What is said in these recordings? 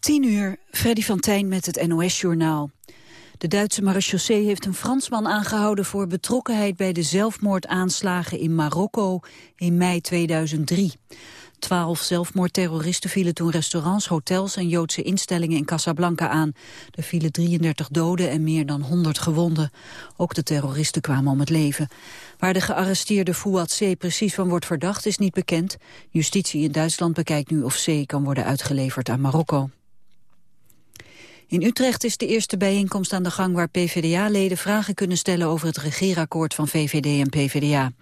10 uur, Freddy van Tijn met het NOS-journaal. De Duitse marechaussee heeft een Fransman aangehouden voor betrokkenheid bij de zelfmoordaanslagen in Marokko in mei 2003. Twaalf zelfmoordterroristen vielen toen restaurants, hotels en Joodse instellingen in Casablanca aan. Er vielen 33 doden en meer dan 100 gewonden. Ook de terroristen kwamen om het leven. Waar de gearresteerde Fouad C. precies van wordt verdacht is niet bekend. Justitie in Duitsland bekijkt nu of C. kan worden uitgeleverd aan Marokko. In Utrecht is de eerste bijeenkomst aan de gang waar PvdA-leden vragen kunnen stellen over het regeerakkoord van VVD en PvdA.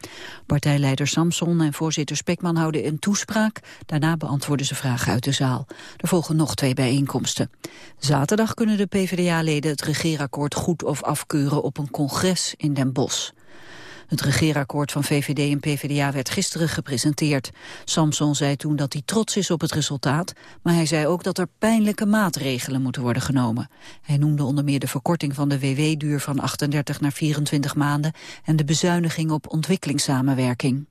Partijleider Samson en voorzitter Spekman houden een toespraak. Daarna beantwoorden ze vragen uit de zaal. Er volgen nog twee bijeenkomsten. Zaterdag kunnen de PvdA-leden het regeerakkoord goed of afkeuren op een congres in Den Bosch. Het regeerakkoord van VVD en PvdA werd gisteren gepresenteerd. Samson zei toen dat hij trots is op het resultaat, maar hij zei ook dat er pijnlijke maatregelen moeten worden genomen. Hij noemde onder meer de verkorting van de WW-duur van 38 naar 24 maanden en de bezuiniging op ontwikkelingssamenwerking.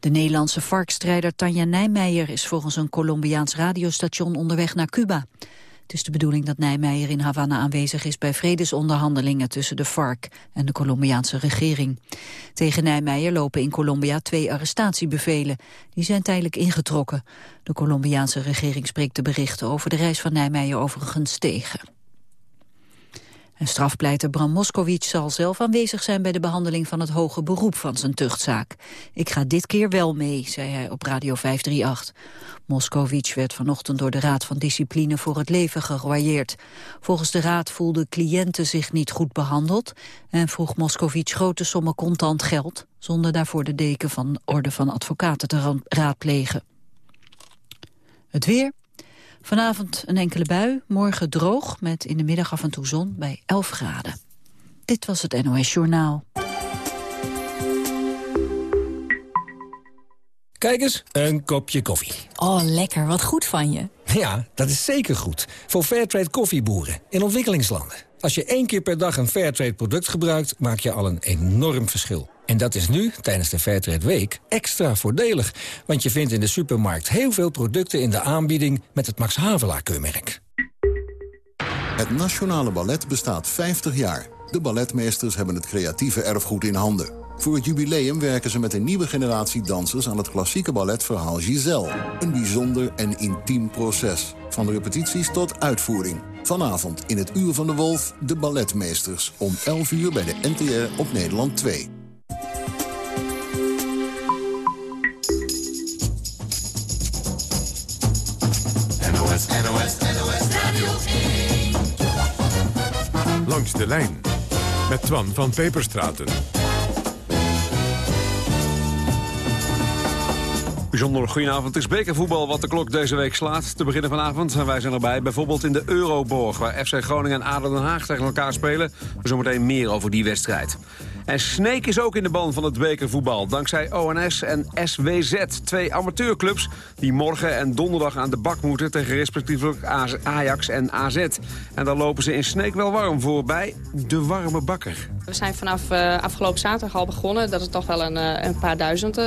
De Nederlandse varkstrijder Tanja Nijmeijer is volgens een Colombiaans radiostation onderweg naar Cuba. Het is de bedoeling dat Nijmeijer in Havana aanwezig is bij vredesonderhandelingen tussen de FARC en de Colombiaanse regering. Tegen Nijmeijer lopen in Colombia twee arrestatiebevelen. Die zijn tijdelijk ingetrokken. De Colombiaanse regering spreekt de berichten over de reis van Nijmeijer overigens tegen. En strafpleiter Bram Moskowitz zal zelf aanwezig zijn bij de behandeling van het hoge beroep van zijn tuchtzaak. Ik ga dit keer wel mee, zei hij op Radio 538. Moskowitz werd vanochtend door de Raad van Discipline voor het leven geroyeerd. Volgens de Raad voelden cliënten zich niet goed behandeld en vroeg Moskowitz grote sommen contant geld, zonder daarvoor de deken van Orde van Advocaten te raadplegen. Het weer. Vanavond een enkele bui, morgen droog met in de middag af en toe zon bij 11 graden. Dit was het NOS Journaal. Kijk eens, een kopje koffie. Oh, lekker. Wat goed van je. Ja, dat is zeker goed. Voor Fairtrade koffieboeren in ontwikkelingslanden. Als je één keer per dag een Fairtrade product gebruikt, maak je al een enorm verschil. En dat is nu, tijdens de Fairtrade Week, extra voordelig. Want je vindt in de supermarkt heel veel producten in de aanbieding met het Max Havelaar-keurmerk. Het Nationale Ballet bestaat 50 jaar. De balletmeesters hebben het creatieve erfgoed in handen. Voor het jubileum werken ze met een nieuwe generatie dansers... aan het klassieke balletverhaal Giselle. Een bijzonder en intiem proces. Van repetities tot uitvoering. Vanavond in het Uur van de Wolf, de balletmeesters. Om 11 uur bij de NTR op Nederland 2. NOS, NOS, NOS Radio 1. Langs de lijn met Twan van Peperstraten. Bijzonder goedenavond. Het is bekervoetbal wat de klok deze week slaat. Te beginnen vanavond zijn wij zijn erbij. Bijvoorbeeld in de Euroborg, waar FC Groningen en ADO Den Haag tegen elkaar spelen. Zometeen meer over die wedstrijd. En Sneek is ook in de ban van het bekervoetbal. Dankzij ONS en SWZ, twee amateurclubs... die morgen en donderdag aan de bak moeten... tegen respectievelijk Ajax en AZ. En daar lopen ze in Sneek wel warm voor bij de warme bakker. We zijn vanaf uh, afgelopen zaterdag al begonnen... dat er toch wel een, uh, een paar duizend uh,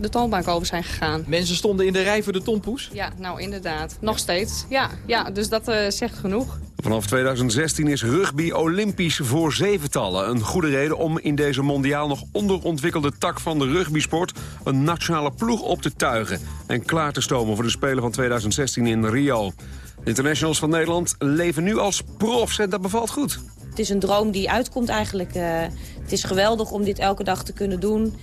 de toonbank over zijn gegaan. Mensen stonden in de rij voor de tompoes? Ja, nou inderdaad. Nog steeds. Ja, ja dus dat zegt genoeg. Vanaf 2016 is rugby olympisch voor zeventallen. Een goede reden om in deze mondiaal nog onderontwikkelde tak van de rugbysport... een nationale ploeg op te tuigen en klaar te stomen voor de Spelen van 2016 in Rio. De internationals van Nederland leven nu als profs en dat bevalt goed. Het is een droom die uitkomt eigenlijk. Uh, het is geweldig om dit elke dag te kunnen doen.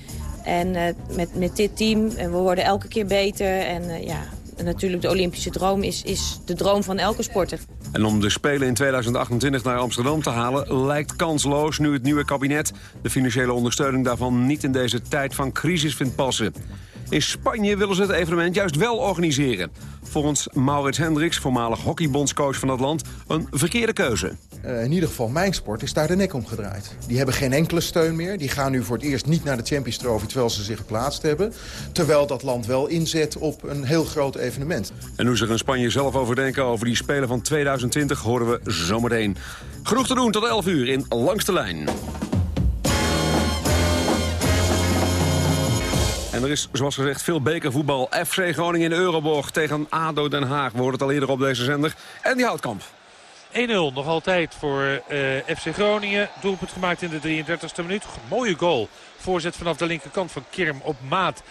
En uh, met, met dit team, en we worden elke keer beter. En uh, ja, natuurlijk de Olympische droom is, is de droom van elke sporter. En om de Spelen in 2028 naar Amsterdam te halen lijkt kansloos... nu het nieuwe kabinet de financiële ondersteuning daarvan niet in deze tijd van crisis vindt passen. In Spanje willen ze het evenement juist wel organiseren. Volgens Maurits Hendricks, voormalig hockeybondscoach van het land, een verkeerde keuze. Uh, in ieder geval mijn sport is daar de nek om gedraaid. Die hebben geen enkele steun meer. Die gaan nu voor het eerst niet naar de Champions Trophy terwijl ze zich geplaatst hebben. Terwijl dat land wel inzet op een heel groot evenement. En hoe ze er in Spanje zelf over denken over die Spelen van 2020 horen we zometeen. Genoeg te doen tot 11 uur in Langste Lijn. En er is, zoals gezegd, veel bekervoetbal. FC Groningen in Euroborg tegen ADO Den Haag. We hoorden het al eerder op deze zender. En die houtkamp. 1-0 nog altijd voor uh, FC Groningen. Doelpunt gemaakt in de 33e minuut. Mooie goal. Voorzet vanaf de linkerkant van Kirm op maat.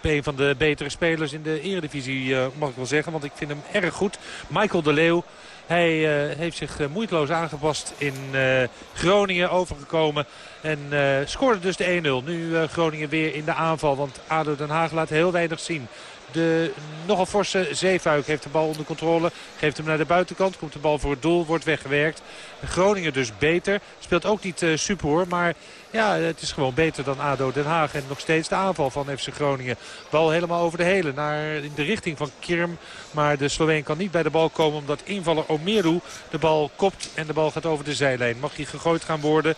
Een van de betere spelers in de eredivisie uh, mag ik wel zeggen. Want ik vind hem erg goed. Michael de Leeuw. Hij uh, heeft zich moeiteloos aangepast in Groningen overgekomen. En scoorde dus de 1-0. Nu Groningen weer in de aanval. Want ADO Den Haag laat heel weinig zien. De nogal forse Zeefuik heeft de bal onder controle. Geeft hem naar de buitenkant. Komt de bal voor het doel. Wordt weggewerkt. Groningen dus beter. Speelt ook niet uh, super hoor. Maar ja, het is gewoon beter dan ADO Den Haag. En nog steeds de aanval van FC Groningen. Bal helemaal over de hele. Naar, in de richting van Kirm. Maar de Sloveen kan niet bij de bal komen. Omdat invaller Omeru de bal kopt. En de bal gaat over de zijlijn. Mag hij gegooid gaan worden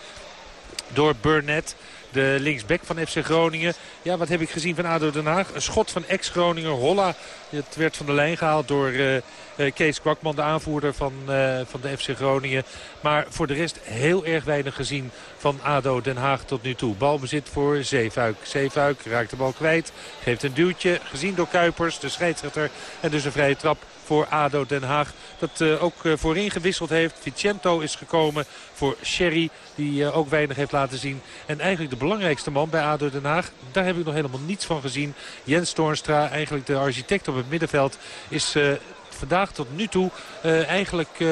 door Burnett. De linksback van FC Groningen. Ja, wat heb ik gezien van ADO Den Haag? Een schot van ex-Groninger Holla. Het werd van de lijn gehaald door uh, Kees Kwakman, de aanvoerder van, uh, van de FC Groningen. Maar voor de rest heel erg weinig gezien van ADO Den Haag tot nu toe. Balbezit voor Zeefuik. Zeefuik raakt de bal kwijt. Geeft een duwtje. Gezien door Kuipers, de scheidsrechter. En dus een vrije trap voor ADO Den Haag. Dat uh, ook uh, voorin gewisseld heeft. Vicento is gekomen voor Sherry. Die uh, ook weinig heeft laten zien. En eigenlijk de belangrijkste man bij ADO Den Haag. Daar heb ik nog helemaal niets van gezien. Jens Toornstra, eigenlijk de architect op het middenveld, is vandaag tot nu toe eigenlijk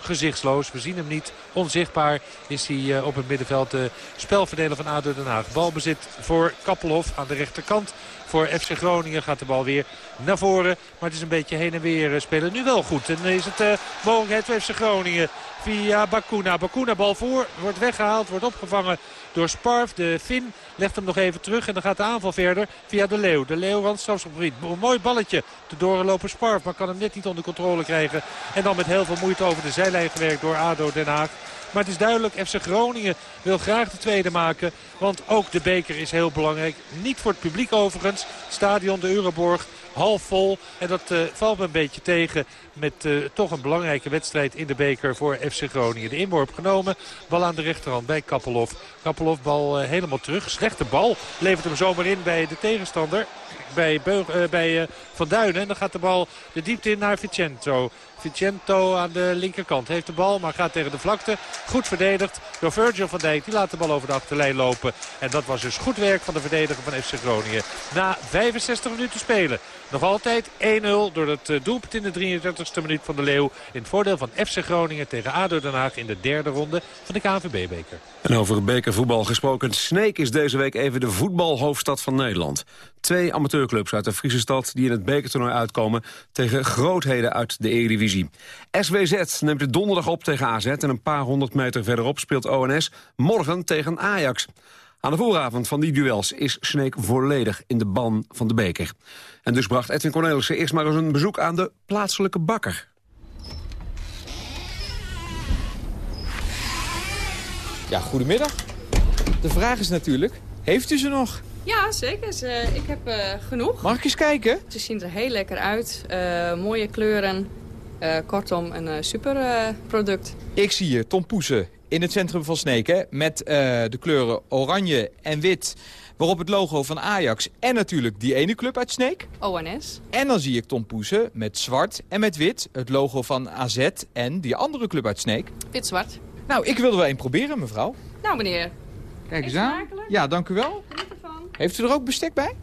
gezichtsloos. We zien hem niet. Onzichtbaar is hij op het middenveld. De spelverdeler van ADO Den Haag. Balbezit voor Kappelhof aan de rechterkant. Voor FC Groningen gaat de bal weer naar voren. Maar het is een beetje heen en weer spelen. Nu wel goed. En is het mogelijkheid voor FC Groningen via Bakuna. Bakuna bal voor. Wordt weggehaald. Wordt opgevangen door Sparf. De Fin legt hem nog even terug. En dan gaat de aanval verder via de Leeuw. De Leeuw het Een mooi balletje. De doorgelopen Sparf. Maar kan hem net niet onder controle krijgen. En dan met heel veel moeite over de zijlijn gewerkt door ADO Den Haag. Maar het is duidelijk, FC Groningen wil graag de tweede maken. Want ook de beker is heel belangrijk. Niet voor het publiek overigens. Stadion de Euroborg half vol. En dat uh, valt me een beetje tegen met uh, toch een belangrijke wedstrijd in de beker voor FC Groningen. De inworp genomen. Bal aan de rechterhand bij Kappelhof. Kappelhof bal uh, helemaal terug. Slechte bal. Levert hem zomaar in bij de tegenstander. Bij, Beug, bij Van Duinen. En dan gaat de bal de diepte in naar Vicento. Vicento aan de linkerkant heeft de bal, maar gaat tegen de vlakte. Goed verdedigd door Virgil van Dijk. Die laat de bal over de achterlijn lopen. En dat was dus goed werk van de verdediger van FC Groningen. Na 65 minuten spelen. Nog altijd 1-0 door het doelpunt in de 33e minuut van de Leeuw. In het voordeel van FC Groningen tegen ADO Den Haag in de derde ronde van de KNVB-beker. En over bekervoetbal gesproken. Sneek is deze week even de voetbalhoofdstad van Nederland. Twee amateurclubs uit de Friese stad die in het bekertoernooi uitkomen... tegen grootheden uit de Eredivisie. SWZ neemt het donderdag op tegen AZ... en een paar honderd meter verderop speelt ONS morgen tegen Ajax. Aan de vooravond van die duels is Sneek volledig in de ban van de beker. En dus bracht Edwin Cornelissen eerst maar eens een bezoek aan de plaatselijke bakker. Ja, goedemiddag. De vraag is natuurlijk, heeft u ze nog? Ja, zeker. ik heb uh, genoeg. Mag ik eens kijken? Ze zien er heel lekker uit. Uh, mooie kleuren. Uh, kortom, een super product. Ik zie hier Tom Poesen in het centrum van Sneek. Met de kleuren oranje en wit. Waarop het logo van Ajax en natuurlijk die ene club uit Sneek. ONS. En dan zie ik Tom Poesen met zwart en met wit. Het logo van AZ en die andere club uit Sneek. Wit-zwart. Nou, ik wilde wel een proberen, mevrouw. Nou, meneer. Kijk eens aan. Ja, dank u wel. Heeft u er ook bestek bij?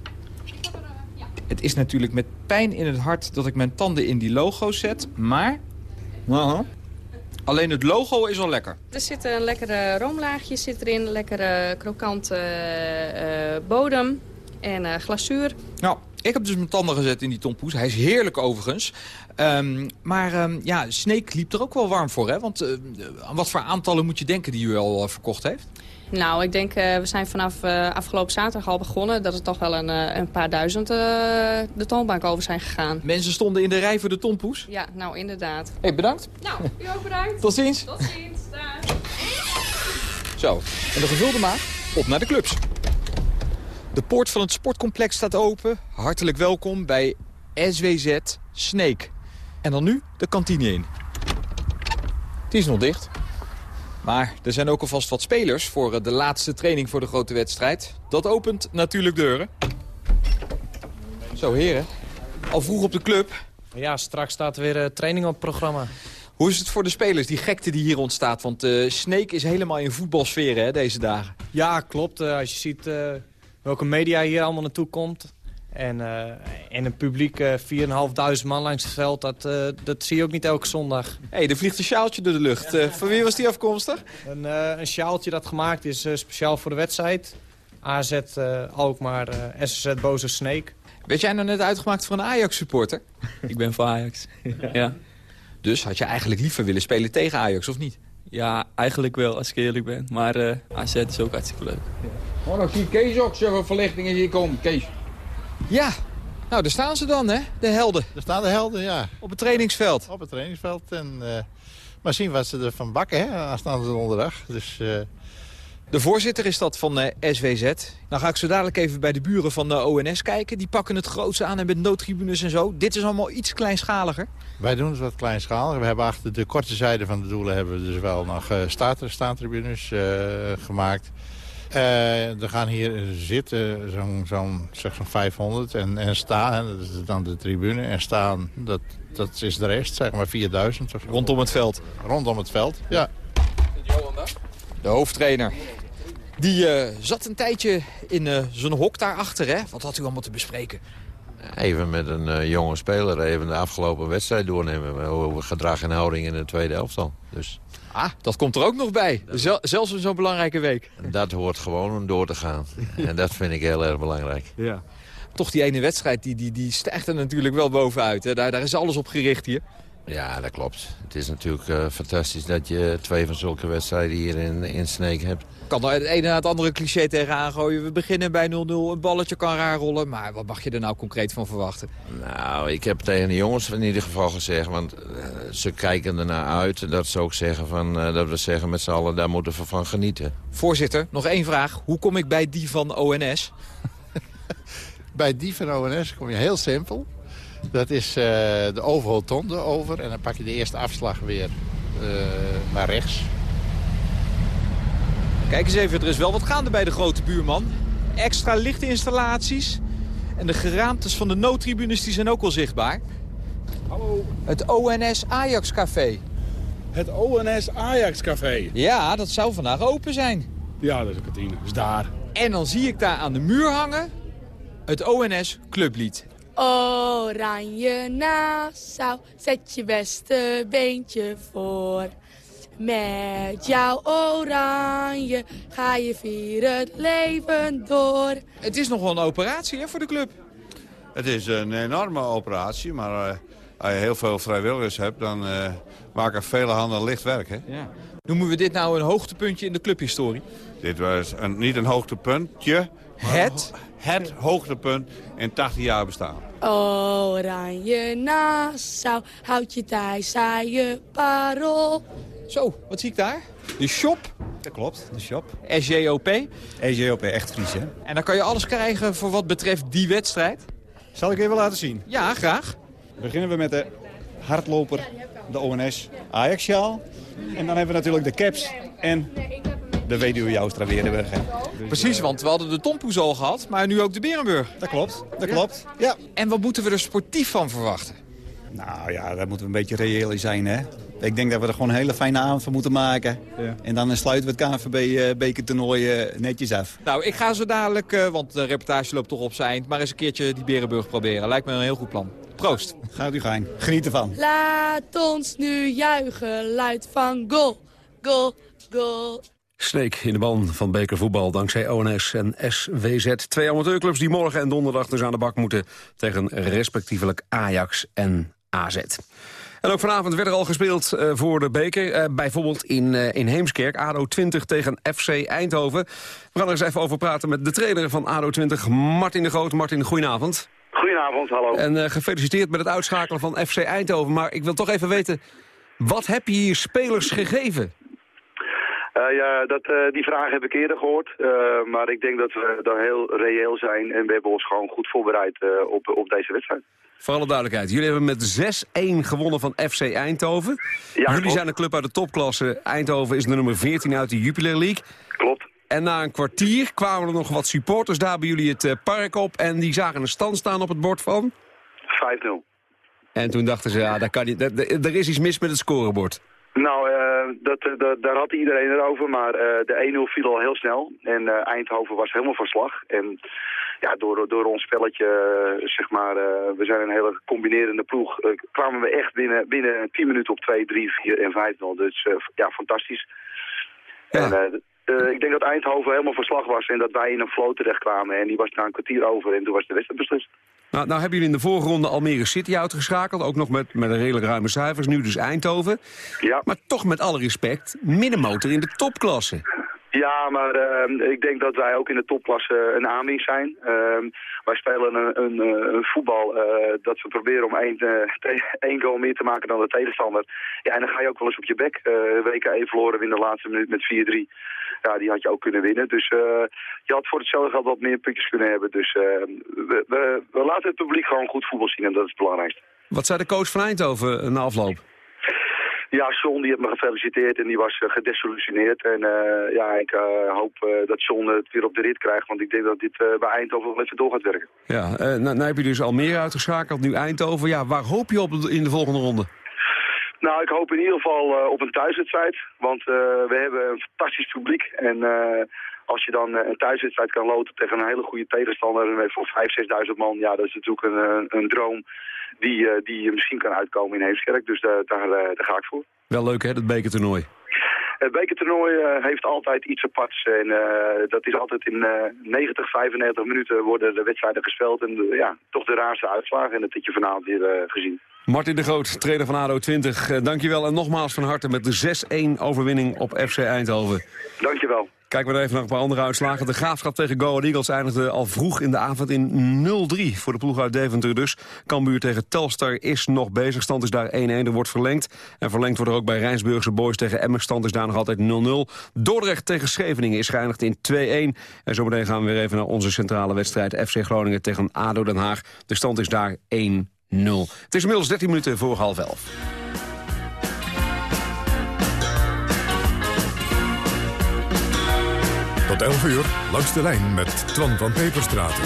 ja. Het is natuurlijk met pijn in het hart dat ik mijn tanden in die logo's zet, maar... Uh Alleen het logo is al lekker. Er zit een lekkere roomlaagje zit erin, lekkere krokante uh, bodem en uh, glazuur. Nou, ik heb dus mijn tanden gezet in die tompoes. Hij is heerlijk overigens. Um, maar um, ja, Sneek liep er ook wel warm voor, hè? Want uh, aan wat voor aantallen moet je denken die u al verkocht heeft? Nou, ik denk, uh, we zijn vanaf afgelopen zaterdag al begonnen... dat er toch wel een, een paar duizend de toonbank over zijn gegaan. Mensen stonden in de rij voor de tompoes? Ja, nou inderdaad. Hé, hey, bedankt. Nou, u ook bedankt. Tot ziens. Tot ziens. Zo, en de gevulde maag, op naar de clubs. De poort van het sportcomplex staat open. Hartelijk welkom bij SWZ Snake. En dan nu de kantine in. Die is nog dicht. Maar er zijn ook alvast wat spelers voor de laatste training voor de grote wedstrijd. Dat opent natuurlijk deuren. Zo, heren. Al vroeg op de club. Ja, straks staat er weer uh, training op het programma. Hoe is het voor de spelers, die gekte die hier ontstaat? Want uh, Sneek is helemaal in voetbalsfeer hè, deze dagen. Ja, klopt. Uh, als je ziet welke media hier allemaal naartoe komt... en, en een publiek 4.500 man langs het veld, dat, dat zie je ook niet elke zondag. Hé, hey, er vliegt een sjaaltje door de lucht. van wie was die afkomstig? Een, een sjaaltje dat gemaakt is speciaal voor de wedstrijd. AZ Alkmaar, SSZ Boze Sneek. Werd jij nou net uitgemaakt voor een Ajax-supporter? ik ben voor Ajax, ja. Dus had je eigenlijk liever willen spelen tegen Ajax, of niet? Ja, eigenlijk wel, als ik eerlijk ben. Maar uh, AZ is ook hartstikke leuk. Ja. Oh, nou zie Kees ook zoveel verlichtingen hier komen. Kees. Ja, nou daar staan ze dan, hè, de helden. Daar staan de helden, ja. Op het trainingsveld. Op het trainingsveld. En, uh, maar zien wat ze ervan bakken, hè, aanstaande donderdag. Dus... Uh, de voorzitter is dat van uh, SWZ. Nou ga ik zo dadelijk even bij de buren van de ONS kijken. Die pakken het grootste aan en met noodtribunes en zo. Dit is allemaal iets kleinschaliger. Wij doen het wat kleinschaliger. We hebben achter de korte zijde van de doelen hebben we dus wel nog uh, staantribunes uh, gemaakt. Uh, er gaan hier zitten zo'n zo zeg zo'n 500 en, en staan, dat is dan de tribune. En staan, dat, dat is de rest, zeg maar 4000 of zo. Rondom het veld? Rondom het veld, ja. De hoofdtrainer. Die uh, zat een tijdje in uh, zijn hok daarachter, hè? Wat had u allemaal te bespreken? Even met een uh, jonge speler even de afgelopen wedstrijd doornemen. Over gedrag en houding in de tweede elftal. Dus... Ah, dat komt er ook nog bij. Zel zelfs in zo'n belangrijke week. Dat hoort gewoon om door te gaan. en dat vind ik heel erg belangrijk. Ja. Toch die ene wedstrijd, die, die, die stijgt er natuurlijk wel bovenuit. Hè? Daar, daar is alles op gericht hier. Ja, dat klopt. Het is natuurlijk uh, fantastisch dat je twee van zulke wedstrijden hier in, in Sneek hebt. Kan er het ene na het andere cliché tegenaan gooien. We beginnen bij 0-0, een balletje kan raar rollen. Maar wat mag je er nou concreet van verwachten? Nou, ik heb tegen de jongens in ieder geval gezegd... want uh, ze kijken ernaar uit dat ze ook zeggen van, uh, dat we zeggen met z'n allen... daar moeten we van genieten. Voorzitter, nog één vraag. Hoe kom ik bij die van ONS? bij die van ONS kom je heel simpel. Dat is uh, de overholtonde over. En dan pak je de eerste afslag weer uh, naar rechts. Kijk eens even, er is wel wat gaande bij de grote buurman. Extra lichte installaties. En de geraamtes van de noodtribunes die zijn ook wel zichtbaar. Hallo. Het ONS Ajax Café. Het ONS Ajax Café? Ja, dat zou vandaag open zijn. Ja, dat is een kantine. Dat is daar. En dan zie ik daar aan de muur hangen het ONS Clublied. Oranje Nassau, zet je beste beentje voor. Met jouw oranje ga je vieren het leven door. Het is nog wel een operatie hè, voor de club. Het is een enorme operatie, maar uh, als je heel veel vrijwilligers hebt... dan uh, maken vele handen licht werk. Hè? Ja. Noemen we dit nou een hoogtepuntje in de clubhistorie? Dit was een, niet een hoogtepuntje. Het? Het hoogtepunt in 80 jaar bestaan. Oranje Nassau, houd je thuis aan je parool. Zo, wat zie ik daar? De shop. Dat klopt, de shop. SJOP. SJOP, echt Fries, hè? En dan kan je alles krijgen voor wat betreft die wedstrijd. Zal ik even laten zien? Ja, graag. Beginnen we met de hardloper, de ONS Ajax-sjaal. En dan hebben we natuurlijk de caps en de weduwe Joustra. Precies, want we hadden de Tompoes al gehad, maar nu ook de Berenburg. Dat klopt, dat klopt. Ja. En wat moeten we er sportief van verwachten? Nou ja, daar moeten we een beetje reëel in zijn, hè. Ik denk dat we er gewoon een hele fijne avond van moeten maken. Ja. En dan sluiten we het KNVB-bekertoernooi uh, netjes af. Nou, ik ga zo dadelijk, uh, want de reportage loopt toch op zijn eind... maar eens een keertje die Berenburg proberen. Lijkt me een heel goed plan. Proost. Gaat u gaan. Geniet ervan. Laat ons nu juichen, luid van goal, goal, goal. Sneek in de ban van bekervoetbal dankzij ONS en SWZ. Twee amateurclubs die morgen en donderdag dus aan de bak moeten... tegen respectievelijk Ajax en AZ. En ook vanavond werd er al gespeeld uh, voor de beker. Uh, bijvoorbeeld in, uh, in Heemskerk, ADO 20 tegen FC Eindhoven. We gaan er eens even over praten met de trainer van ADO 20, Martin de Groot. Martin, goedenavond. Goedenavond, hallo. En gefeliciteerd met het uitschakelen van FC Eindhoven. Maar ik wil toch even weten, wat heb je hier spelers gegeven? Uh, ja, dat, uh, die vraag heb ik eerder gehoord. Uh, maar ik denk dat we dan heel reëel zijn. En we hebben ons gewoon goed voorbereid op, op deze wedstrijd. Voor alle duidelijkheid, jullie hebben met 6-1 gewonnen van FC Eindhoven. Ja, jullie zijn een club uit de topklasse. Eindhoven is de nummer 14 uit de Jupiler League. Klopt. En na een kwartier kwamen er nog wat supporters daar bij jullie het eh, park op. En die zagen een stand staan op het bord van... 5-0. En toen dachten ze, ja, daar kan niet, er, is iets mis met het scorebord. Nou, eh, dat, eh, dat- daar had iedereen het over, maar de 1-0 viel al heel snel. En Eindhoven was helemaal van slag. En ja, door, door ons spelletje, eh, zeg maar, eh, we zijn een hele combinerende ploeg, eh, kwamen we echt binnen, binnen 10 minuten op 2, 3, 4 en 5-0. Dus ja, fantastisch. En ik denk dat Eindhoven helemaal van slag was en dat wij in een flow terecht kwamen. En die was na een kwartier over en toen was de wedstrijd beslist. Nou, nou hebben jullie in de voorronde Almere City uitgeschakeld. Ook nog met, met een redelijk ruime cijfers. Nu dus Eindhoven. Ja. Maar toch met alle respect, middenmotor in de topklasse. Ja, maar eh, ik denk dat wij ook in de topklasse een aanwinst zijn. Eh, wij spelen een, een, eh, voetbal eh, dat we proberen om één, eh, één goal meer te maken dan de tegenstander. Ja, en dan ga je ook wel eens op je bek. Eh WK verloren we in de laatste minuut met 4-3. Ja, die had je ook kunnen winnen. Dus eh, je had voor hetzelfde geld wat meer puntjes kunnen hebben. Dus eh, we, we, we laten het publiek gewoon goed voetbal zien en dat is het belangrijkste. Wat zei de coach van Eindhoven eh, na afloop? Ja, John die heeft me gefeliciteerd en die was eh, gedesillusioneerd. En eh, ja, ik eh, hoop dat John het weer op de rit krijgt. Want ik denk dat dit bij Eindhoven wel even door gaat werken. Ja, nou, nou heb je dus Almere uitgeschakeld, nu Eindhoven. Ja, waar hoop je op in de volgende ronde? Nou, ik hoop in ieder geval op een thuiswedstrijd. Want we hebben een fantastisch publiek. En als je dan een thuiswedstrijd kan loten tegen een hele goede tegenstander... en voor 5.000, 6.000 man, ja, dat is natuurlijk een, een droom... Die, eh, die misschien kan uitkomen in Heemskerk. Dus daar, daar, eh, daar ga ik voor. Wel leuk hè, dat bekertoernooi. Het bekertoernooi eh, heeft altijd iets aparts. En eh, dat is altijd in eh 90, 95 minuten worden de wedstrijden gespeeld. En eh, ja, toch de raarste uitslagen. En dat heb je vanavond weer eh, gezien. Martin de Groot, trainer van ADO 20. eh, dankjewel en nogmaals van harte met de 6-1 overwinning op FC Eindhoven. Dankjewel. Kijken we even naar een paar andere uitslagen. De Graafschap tegen Go Ahead Eagles eindigde al vroeg in de avond in 0-3. Voor de ploeg uit Deventer dus. Cambuur tegen Telstar is nog bezig. Stand is daar 1-1, er wordt verlengd. En verlengd wordt er ook bij Rijnsburgse Boys tegen Emmen. Stand is daar nog altijd 0-0. Dordrecht tegen Scheveningen is geëindigd in 2-1. En zometeen gaan we weer even naar onze centrale wedstrijd. FC Groningen tegen ADO Den Haag. De stand is daar 1-0. Het is inmiddels 13 minuten voor half 11. Tot 11 uur, langs de lijn met Twan van Peperstraten.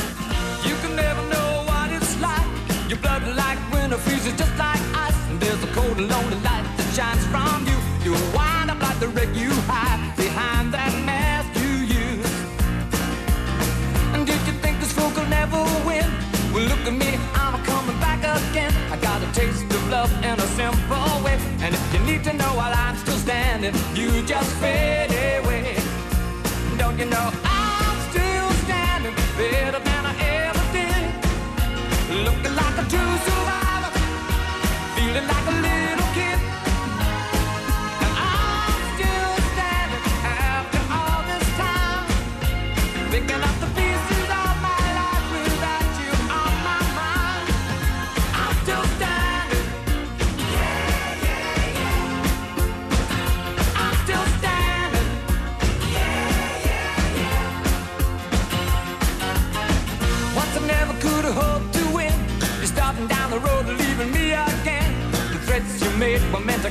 You can never know what it's like. Your blood like winter freezes just like ice. And there's a cold and lonely light that shines from you. You wind up like the wreck you hide behind that mask you use. And did you think this fool could never win? Well, look at me, I'm coming back again. I got a taste of love in a simple way. And if you need to know while I'm still standing, you just. Don't you know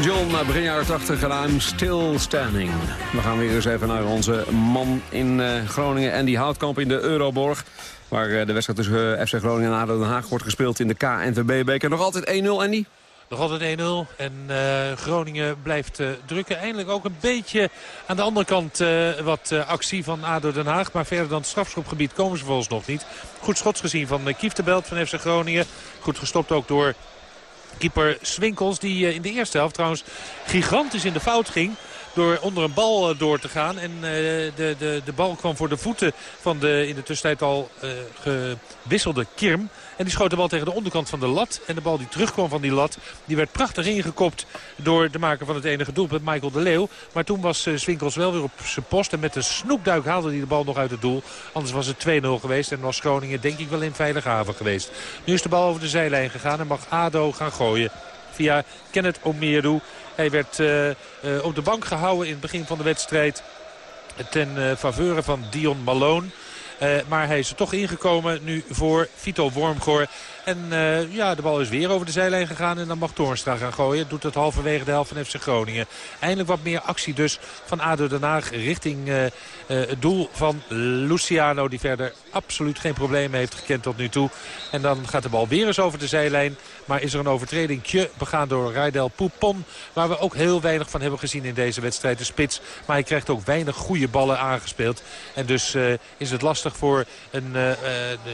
John, begin jaren 80 en I'm still standing. We gaan weer eens even naar onze man in uh, Groningen, Andy Houtkamp in de Euroborg. Waar uh, de wedstrijd tussen FC Groningen en ADO Den Haag wordt gespeeld in de KNVB-beker. Nog altijd 1-0, Andy? Nog altijd 1-0 en Groningen blijft drukken. Eindelijk ook een beetje aan de andere kant wat actie van ADO Den Haag. Maar verder dan het strafschopgebied komen ze volgens nog niet. Goed schots gezien van uh, Kieftenbelt van FC Groningen. Goed gestopt ook door keeper Swinkels. Die in de eerste helft trouwens gigantisch in de fout ging door onder een bal door te gaan. En uh, de, de, de bal kwam voor de voeten van de in de tussentijd al uh, gewisselde Kirm. En die schoot de bal tegen de onderkant van de lat. En de bal die terugkwam van die lat, die werd prachtig ingekopt door de maker van het enige doelpunt, Michael de Leeuw. Maar toen was Swinkels wel weer op zijn post. En met een snoekduik haalde hij de bal nog uit het doel. Anders was het 2-0 geweest en was Groningen denk ik wel in veilige haven geweest. Nu is de bal over de zijlijn gegaan en mag ADO gaan gooien via Kenneth Omeru. Hij werd uh, uh, op de bank gehouden in het begin van de wedstrijd ten uh, faveur van Dion Malone. Maar hij is er toch ingekomen nu voor Vito Wormgoor. En uh, ja, de bal is weer over de zijlijn gegaan. En dan mag Toornstra gaan gooien. Doet het halverwege de helft van FC Groningen. Eindelijk wat meer actie dus van ADO Den Haag richting uh, het doel van Luciano. Die verder absoluut geen problemen heeft gekend tot nu toe. En dan gaat de bal weer eens over de zijlijn. Maar is er een overtredingje begaan door Raidel Poupon. Waar we ook heel weinig van hebben gezien in deze wedstrijd. De spits. Maar hij krijgt ook weinig goede ballen aangespeeld. En dus is het lastig voor een,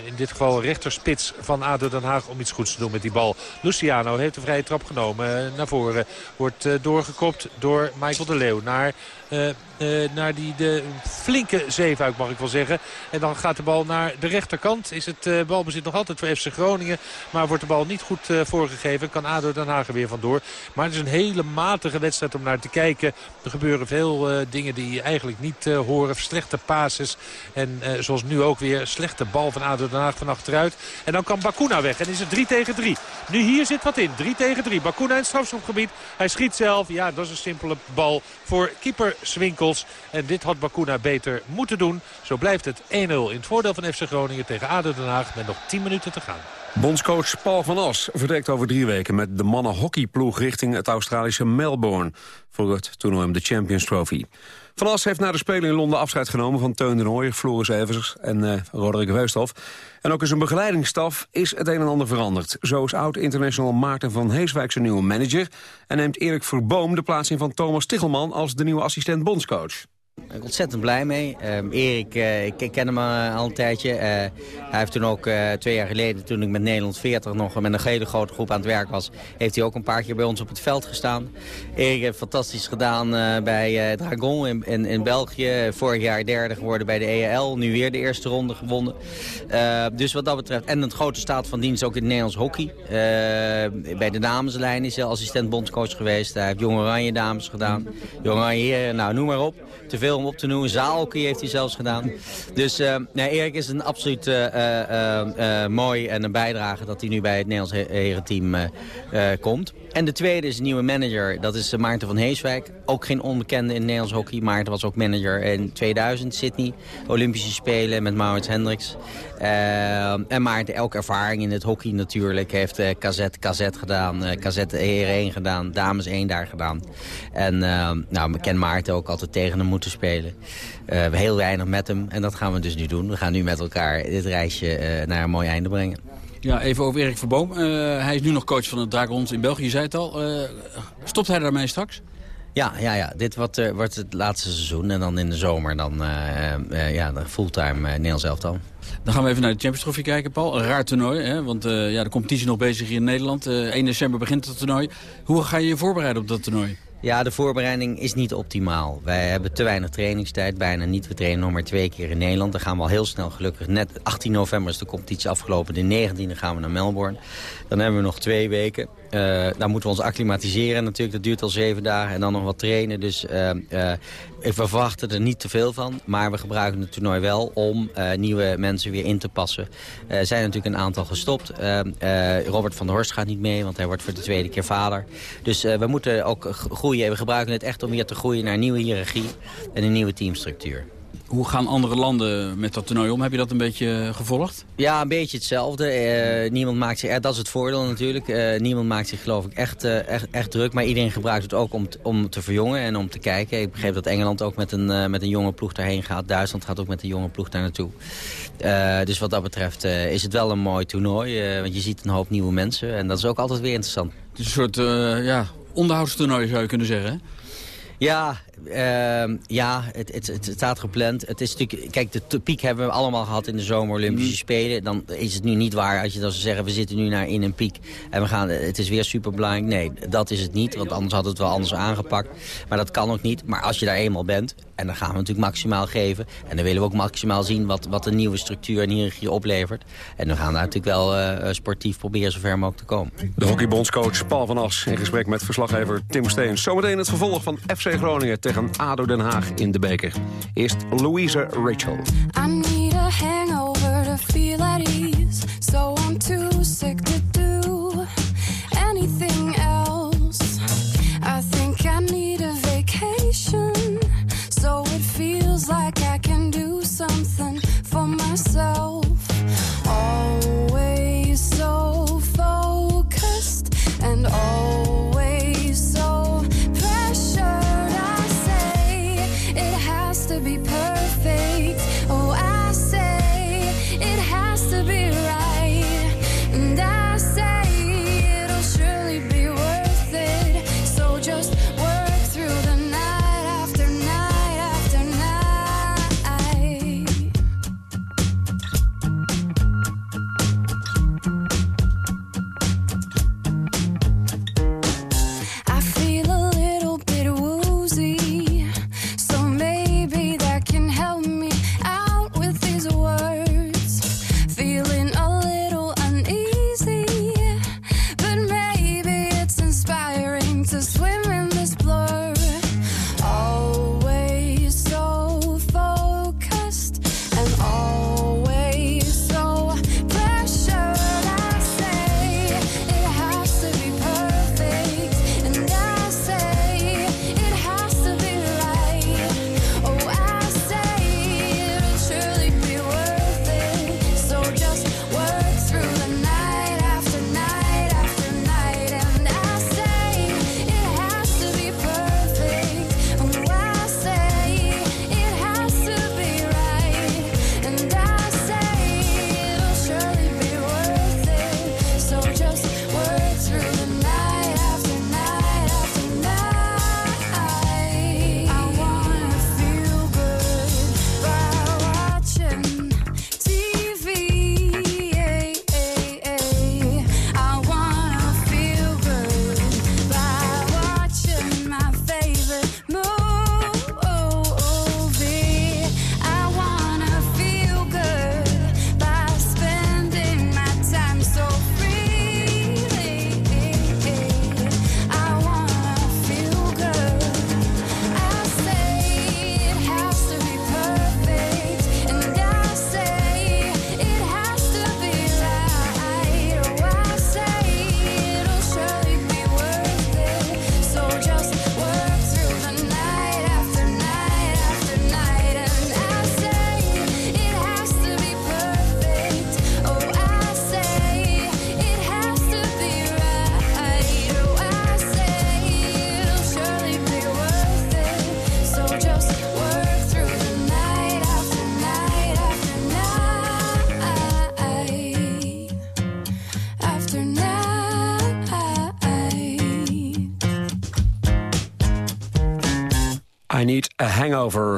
in dit geval rechterspits van ADO Den Haag om iets goeds te doen met die bal. Luciano heeft de vrije trap genomen naar voren. Wordt doorgekopt door Michael de Leeuw naar... Uh, uh, naar die de flinke zeefuik mag ik wel zeggen. En dan gaat de bal naar de rechterkant. Is het uh, balbezit nog altijd voor FC Groningen. Maar wordt de bal niet goed voorgegeven. Kan ADO Den Haag er weer vandoor. Maar het is een hele matige wedstrijd om naar te kijken. Er gebeuren veel dingen die eigenlijk niet horen. Slechte passes. En zoals nu ook weer slechte bal van ADO Den Haag van achteruit. En dan kan Bakuna weg. En is het 3 tegen 3. Nu hier zit wat in. 3 tegen 3. Bakuna in het strafschopgebied. Hij schiet zelf. Ja, dat is een simpele bal voor keeper Swinkels. En dit had Bakuna beter moeten doen. Zo blijft het 1-0 in het voordeel van FC Groningen tegen ADO Den Haag met nog 10 minuten te gaan. Bondscoach Paul van As vertrekt over drie weken met de mannen hockeyploeg richting het Australische Melbourne voor het toernooi om de Champions Trophy. Van As heeft na de Spelen in Londen afscheid genomen van Teun de Nooijer, Floris Evers en uh, Roderick Weusthof. En ook in zijn begeleidingsstaf is het een en ander veranderd. Zo is oud-international Maarten van Heeswijk zijn nieuwe manager... en neemt Erik Verboom de plaats in van Thomas Tichelman als de nieuwe assistent bondscoach. Ik ben ontzettend blij mee. Um, Erik, uh, ik ken hem al een tijdje. Uh, hij heeft toen ook twee jaar geleden, toen ik met Nederland 40 nog met een hele grote groep aan het werk was, heeft hij ook een paar keer bij ons op het veld gestaan. Erik heeft fantastisch gedaan bij Dragon in, in, België. Vorig jaar derde geworden bij de EAL. Nu weer de eerste ronde gewonnen. dus wat dat betreft. En een grote staat van dienst ook in het Nederlands hockey. bij de dameslijn is hij assistent bondscoach geweest. Hij heeft Jong Oranje dames gedaan. Jong Oranje, nou noem maar op. Te veel om op te noemen. Zaalhockey heeft hij zelfs gedaan. Dus uh, nee, Erik is een absoluut uh, uh, mooi en een bijdrage dat hij nu bij het Nederlands herenteam komt. En de tweede is nieuwe manager. Dat is Maarten van Heeswijk. Ook geen onbekende in Nederlands hockey. Maarten was ook manager in 2000 Sydney. Olympische Spelen met Maurits Hendricks. Uh, en Maarten elke ervaring in het hockey natuurlijk. Heeft uh, kazet, kazet gedaan. Uh, kazet Heren 1 gedaan. Dames 1 daar gedaan. En nou, we kennen Maarten ook altijd tegen hem moeten spelen. heel weinig met hem. En dat gaan we dus nu doen. We gaan nu met elkaar dit reisje naar een mooi einde brengen. Ja, even over Erik Verboom. Uh, hij is nu nog coach van de Dragons in België, je zei het al. Uh, stopt hij daarmee straks? Ja, ja, ja. dit wordt, uh, wordt het laatste seizoen. En dan in de zomer dan, ja, de fulltime Nederlands elftal. Dan gaan we even naar de Champions Trophy kijken, Paul. Een raar toernooi, hè? want ja, de competitie is nog bezig hier in Nederland. 1 december begint het toernooi. Hoe ga je je voorbereiden op dat toernooi? Ja, de voorbereiding is niet optimaal. Wij hebben te weinig trainingstijd, bijna niet. We trainen nog maar twee keer in Nederland. Dan gaan we al heel snel gelukkig. Net 18 november is de competitie afgelopen. De 19e gaan we naar Melbourne. Dan hebben we nog twee weken. Uh, dan moeten we ons acclimatiseren natuurlijk. Dat duurt al zeven dagen. En dan nog wat trainen. Dus uh, uh, we verwachten er niet te veel van. Maar we gebruiken het toernooi wel om nieuwe mensen weer in te passen. Er zijn natuurlijk een aantal gestopt. Robert van der Horst gaat niet mee, want hij wordt voor de tweede keer vader. Dus we moeten ook groeien. We gebruiken het echt om weer te groeien naar een nieuwe hiërarchie en een nieuwe teamstructuur. Hoe gaan andere landen met dat toernooi om? Heb je dat een beetje gevolgd? Ja, een beetje hetzelfde. Eh, niemand maakt zich, dat is het voordeel natuurlijk. Eh, niemand maakt zich geloof ik echt, eh, echt, echt druk. Maar iedereen gebruikt het ook om, om te verjongen en om te kijken. Ik begreep dat Engeland ook met een, met een jonge ploeg daarheen gaat. Duitsland gaat ook met een jonge ploeg daar naartoe. dus wat dat betreft is het wel een mooi toernooi. want je ziet een hoop nieuwe mensen. En dat is ook altijd weer interessant. Het is een soort ja, onderhoudstoernooi zou je kunnen zeggen, hè? Ja, uh, ja het, het, het, staat gepland. Het is natuurlijk, kijk, de, piek hebben we allemaal gehad in de zomer Olympische mm. Spelen. Dan is het nu niet waar als je dan zou zeggen... we zitten nu naar in een piek en we gaan, het is weer superbelangrijk. Nee, dat is het niet, want anders had het wel anders aangepakt. Maar dat kan ook niet. Maar als je daar eenmaal bent, en dan gaan we natuurlijk maximaal geven... en dan willen we ook maximaal zien wat, wat de nieuwe structuur en hiërarchie oplevert. En dan gaan we natuurlijk wel uh, sportief proberen zover mogelijk te komen. De hockeybondscoach Paul van As in gesprek met verslaggever Tim Steens. Zometeen het vervolg van FC Groningen tegen ADO Den Haag in de beker. Eerst Louise Rachel. I need a hangover to feel at ease. So I'm too sick to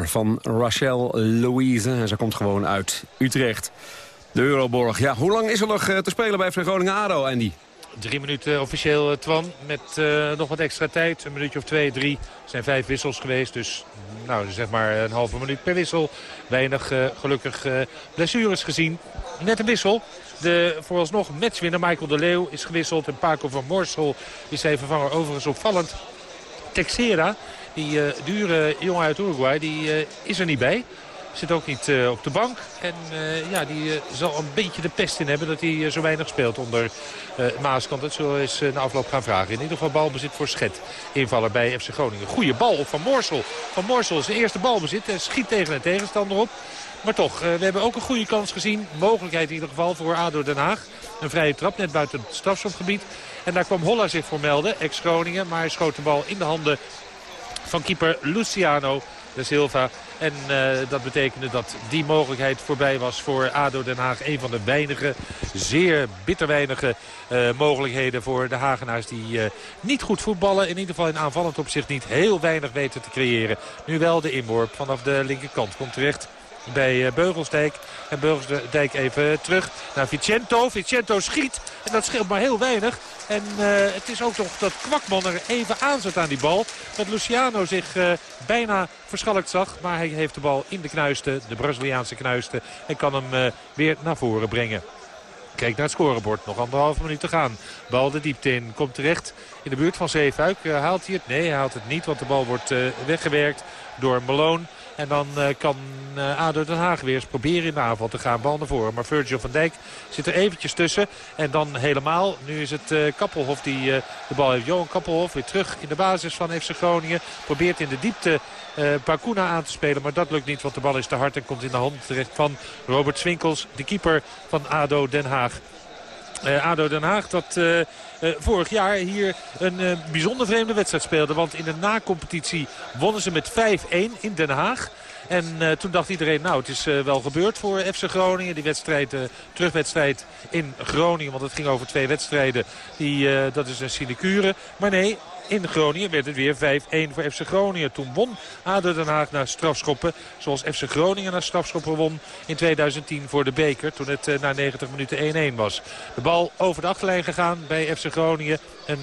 Van Rachel Louise. En ze komt gewoon uit Utrecht. De Euroborg. Ja, hoe lang is er nog eh, te spelen bij FC Groningen-ADO, Andy? Drie minuten officieel, eh, Twan. Met eh, nog wat extra tijd. Een minuutje of twee, drie. Er zijn vijf wissels geweest. Dus nou, zeg maar een halve minuut per wissel. Weinig eh, gelukkig eh, blessures gezien. Net een wissel. De vooralsnog matchwinner Michael de Leeuw is gewisseld. En Paco van Morsel is zijn vervanger overigens opvallend. Texera, die eh, dure jongen uit Uruguay, die eh, is er niet bij. Zit ook niet uh, op de bank. En ja, die zal een beetje de pest in hebben dat hij zo weinig speelt onder Maaskant. Dat zullen we eens na afloop gaan vragen. In ieder geval balbezit voor Schet. Invaller bij FC Groningen. Goeie bal Van Moorsel. Van Moorsel zijn eerste balbezit. En schiet tegen een tegenstander op. Maar toch, we hebben ook een goede kans gezien. Mogelijkheid in ieder geval voor ADO Den Haag. Een vrije trap net buiten het strafschopgebied. En daar kwam Holla zich voor melden, ex-Groningen. Maar hij schoot de bal in de handen van keeper Luciano de Silva. En uh, dat betekende dat die mogelijkheid voorbij was voor ADO Den Haag. Een van de weinige, zeer bitter weinige uh, mogelijkheden voor de Hagenaars die uh, niet goed voetballen. In ieder geval in aanvallend opzicht niet heel weinig weten te creëren. Nu wel de inworp vanaf de linkerkant komt terecht bij uh, Beugelsdijk. En Beugelsdijk even terug naar Vicento. Vicento schiet en dat scheelt maar heel weinig. En uh, het is ook nog dat Kwakman er even aanzet aan die bal. Dat Luciano zich uh, bijna verschalkt zag. Maar hij heeft de bal in de knuisten, de Braziliaanse knuisten. En kan hem weer naar voren brengen. Kijk naar het scorebord. Nog anderhalve minuut te gaan. Bal de diepte in. Komt terecht in de buurt van Zeefuik. haalt hij het? Nee, hij haalt het niet. Want de bal wordt weggewerkt door Malone. En dan uh, kan uh, ADO Den Haag weer eens proberen in de aanval te gaan. Bal naar voren. Maar Virgil van Dijk zit er eventjes tussen. En dan helemaal. Nu is het uh, Kappelhof die de bal heeft. Johan Kappelhof weer terug in de basis van FC Groningen. Probeert in de diepte Bakuna aan te spelen. Maar dat lukt niet want de bal is te hard en komt in de hand terecht van Robert Swinkels. De keeper van ADO Den Haag. Uh, ADO Den Haag dat uh, uh, vorig jaar hier een bijzonder vreemde wedstrijd speelde. Want in de na-competitie wonnen ze met 5-1 in Den Haag. En toen dacht iedereen, nou het is wel gebeurd voor FC Groningen. Die wedstrijd, terugwedstrijd in Groningen. Want het ging over twee wedstrijden. Die, dat is een sinecure. Maar nee, in Groningen werd het weer 5-1 voor FC Groningen. Toen won ADO Den Haag naar strafschoppen. Zoals FC Groningen naar strafschoppen won in 2010 voor de beker. Toen het uh, na 90 minuten 1-1 was. De bal over de achterlijn gegaan bij FC Groningen. En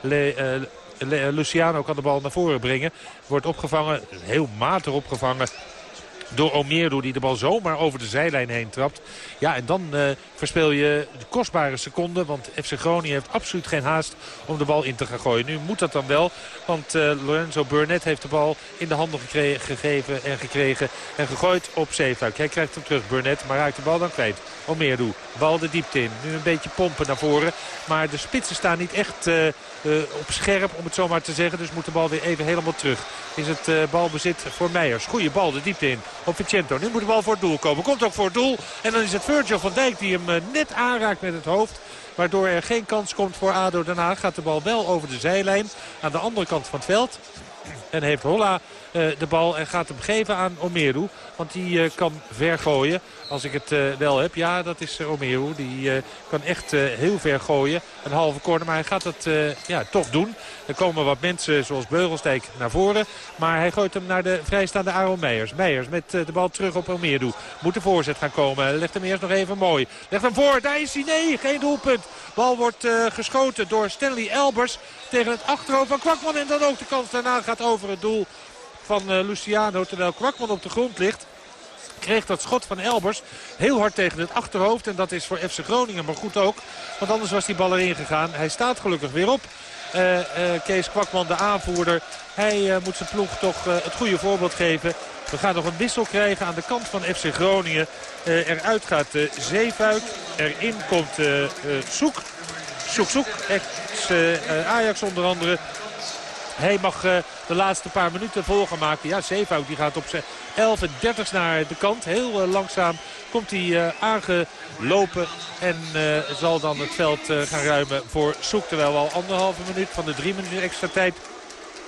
Le, uh, Luciano kan de bal naar voren brengen. Wordt opgevangen, heel matig opgevangen door Omeerdo die de bal zomaar over de zijlijn heen trapt. Ja, en dan uh, verspeel je de kostbare seconden. Want FC Groningen heeft absoluut geen haast om de bal in te gaan gooien. Nu moet dat dan wel. Want uh, Lorenzo Burnett heeft de bal in de handen gegeven en gekregen. En gegooid op Zeefuik. Hij krijgt hem terug, Burnett. Maar raakt de bal dan kwijt. Omeerdo, bal de diepte in. Nu een beetje pompen naar voren. Maar de spitsen staan niet echt uh, op scherp, om het zo maar te zeggen. Dus moet de bal weer even helemaal terug. Is het balbezit voor Meijers. Goeie bal de diepte in op Vicento. Nu moet de bal voor het doel komen. Komt ook voor het doel. En dan is het Virgil van Dijk die hem net aanraakt met het hoofd. Waardoor er geen kans komt voor ADO. Daarna gaat de bal wel over de zijlijn. Aan de andere kant van het veld. En heeft Holla de bal en gaat hem geven aan Omeru. Want die uh, kan ver gooien. Als ik het uh, wel heb. Ja, dat is Omeru. Die kan echt heel ver gooien. Een halve corner. Maar hij gaat het ja, toch doen. Er komen wat mensen zoals Beugelsdijk naar voren. Maar hij gooit hem naar de vrijstaande Aaron Meijers. Meijers met de bal terug op Omeru. Moet de voorzet gaan komen. Legt hem eerst nog even mooi. Legt hem voor. Daar is hij. Nee, geen doelpunt. Bal wordt geschoten door Stanley Elbers. Tegen het achterhoofd van Kwakman. En dan ook de kans daarna gaat over het doel van uh, Luciano. Terwijl Kwakman op de grond ligt. Kreeg dat schot van Elbers heel hard tegen het achterhoofd. En dat is voor FC Groningen maar goed ook. Want anders was die bal erin gegaan. Hij staat gelukkig weer op. Uh, uh, Kees Kwakman, de aanvoerder. Hij moet zijn ploeg toch het goede voorbeeld geven. We gaan nog een wissel krijgen aan de kant van FC Groningen. eruit gaat Zeefuik. Erin komt Soek. Soek Soek. Echt Ajax onder andere. Hij mag uh, de laatste paar minuten volgen maken. Ja, Zeefuik die gaat op zijn 11 en 30 naar de kant. Heel uh, langzaam komt hij uh, aangelopen en zal dan het veld gaan ruimen voor Soek. Terwijl we al anderhalve minuut van de drie minuten extra tijd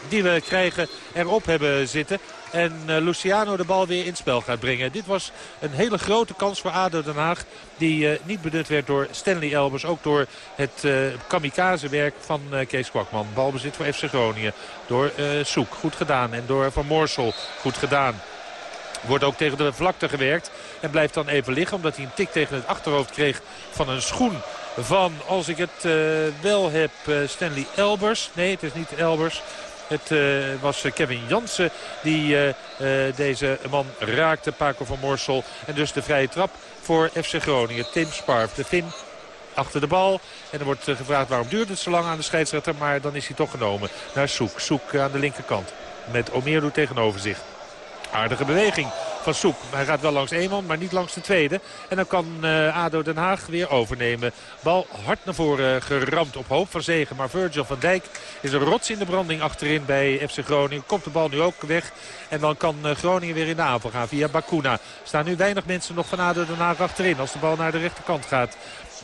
die we krijgen erop hebben zitten. En uh, Luciano de bal weer in spel gaat brengen. Dit was een hele grote kans voor ADO Den Haag. Die uh, niet benut werd door Stanley Elbers. Ook door het uh, kamikaze-werk van Kees Kwakman. Balbezit voor FC Groningen. Door Soek. Goed gedaan. En door Van Moorsel. Goed gedaan. Wordt ook tegen de vlakte gewerkt. En blijft dan even liggen. Omdat hij een tik tegen het achterhoofd kreeg van een schoen van, als ik het wel heb, Stanley Elbers. Nee, het is niet Elbers. Het uh, was Kevin Jansen die uh, deze man raakte, Paco van Morsel. En dus de vrije trap voor FC Groningen. Tim Sparf, de Fin achter de bal. En er wordt gevraagd waarom duurt het zo lang aan de scheidsrechter. Maar dan is hij toch genomen naar Soek. Soek aan de linkerkant met Omeru tegenover zich. Aardige beweging van Soek. Hij gaat wel langs één man, maar niet langs de tweede. En dan kan uh, ADO Den Haag weer overnemen. Bal hard naar voren geramd op hoop van zegen. Maar Virgil van Dijk is een rots in de branding achterin bij FC Groningen. Komt de bal nu ook weg. En dan kan Groningen weer in de aanval gaan via Bakuna. Staan nu weinig mensen nog van ADO Den Haag achterin. Als de bal naar de rechterkant gaat.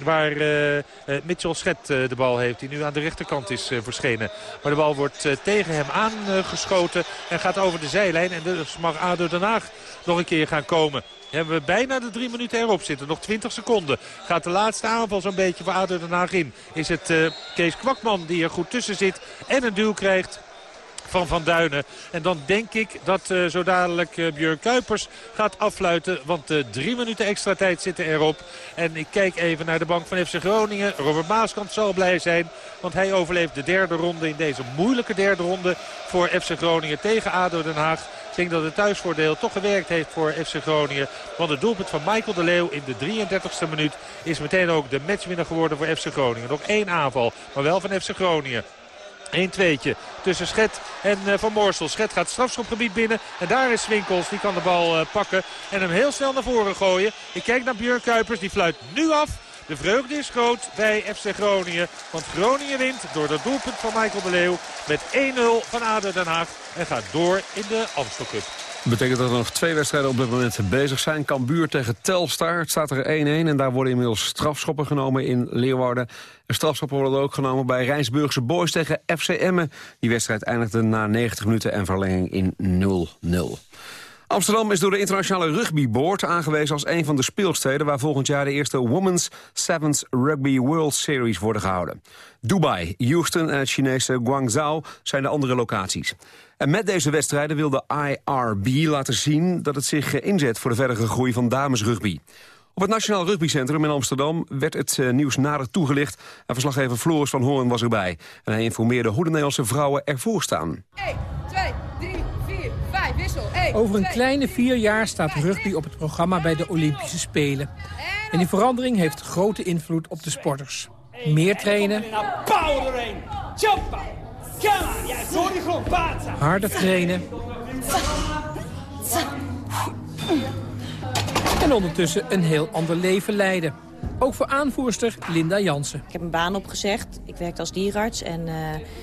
Waar uh, Mitchell Schet uh, de bal heeft. Die nu aan de rechterkant is verschenen. Maar de bal wordt tegen hem aangeschoten. En gaat over de zijlijn. En dus mag ADO Den Haag nog een keer gaan komen. Hebben we bijna de drie minuten erop zitten. Nog 20 seconden. Gaat de laatste aanval zo'n beetje voor ADO Den Haag in. Is het Kees Kwakman die er goed tussen zit. En een duw krijgt van Van Duinen. En dan denk ik dat uh, zo dadelijk uh, Björn Kuipers gaat afluiten. Want uh, drie minuten extra tijd zitten erop. En ik kijk even naar de bank van FC Groningen. Robert Maaskant zal blij zijn. Want hij overleeft de derde ronde in deze moeilijke derde ronde voor FC Groningen tegen ADO Den Haag. Ik denk dat het thuisvoordeel toch gewerkt heeft voor FC Groningen. Want het doelpunt van Michael de Leeuw in de 33ste minuut is meteen ook de matchwinner geworden voor FC Groningen. Nog één aanval, maar wel van FC Groningen. 1 2 tussen Schet en uh, Van Moorsel. Schet gaat strafschopgebied binnen. En daar is Swinkels. Die kan de bal uh, pakken. En hem heel snel naar voren gooien. Ik kijk naar Björn Kuipers. Die fluit nu af. De vreugde is groot bij FC Groningen. Want Groningen wint door dat doelpunt van Michael de Leeuw. Met 1-0 van ADO Den Haag. En gaat door in de Amstel Cup. Betekent dat er nog twee wedstrijden op dit moment bezig zijn. Cambuur tegen Telstar. Het staat er 1-1 en daar worden inmiddels strafschoppen genomen in Leeuwarden. En strafschoppen worden ook genomen bij Rijnsburgse Boys tegen FC Emmen. Die wedstrijd eindigde na 90 minuten en verlenging in 0-0. Amsterdam is door de Internationale Rugby Board aangewezen als een van de speelsteden waar volgend jaar de eerste Women's Sevens Rugby World Series worden gehouden. Dubai, Houston en het Chinese Guangzhou zijn de andere locaties. En met deze wedstrijden wil de IRB laten zien dat het zich inzet voor de verdere groei van damesrugby. Op het Nationaal Rugbycentrum in Amsterdam werd het uh, nieuws nader toegelicht. En verslaggever Floris van Hoorn was erbij. En hij informeerde hoe de Nederlandse vrouwen ervoor staan. 1, 2, 3, Over een kleine vier jaar staat rugby op het programma bij de Olympische Spelen. En die verandering heeft grote invloed op de sporters. Meer trainen. Harder trainen. En ondertussen een heel ander leven leiden. Ook voor aanvoerster Linda Jansen. Ik heb een baan opgezegd. Ik werkte als dierarts. En uh,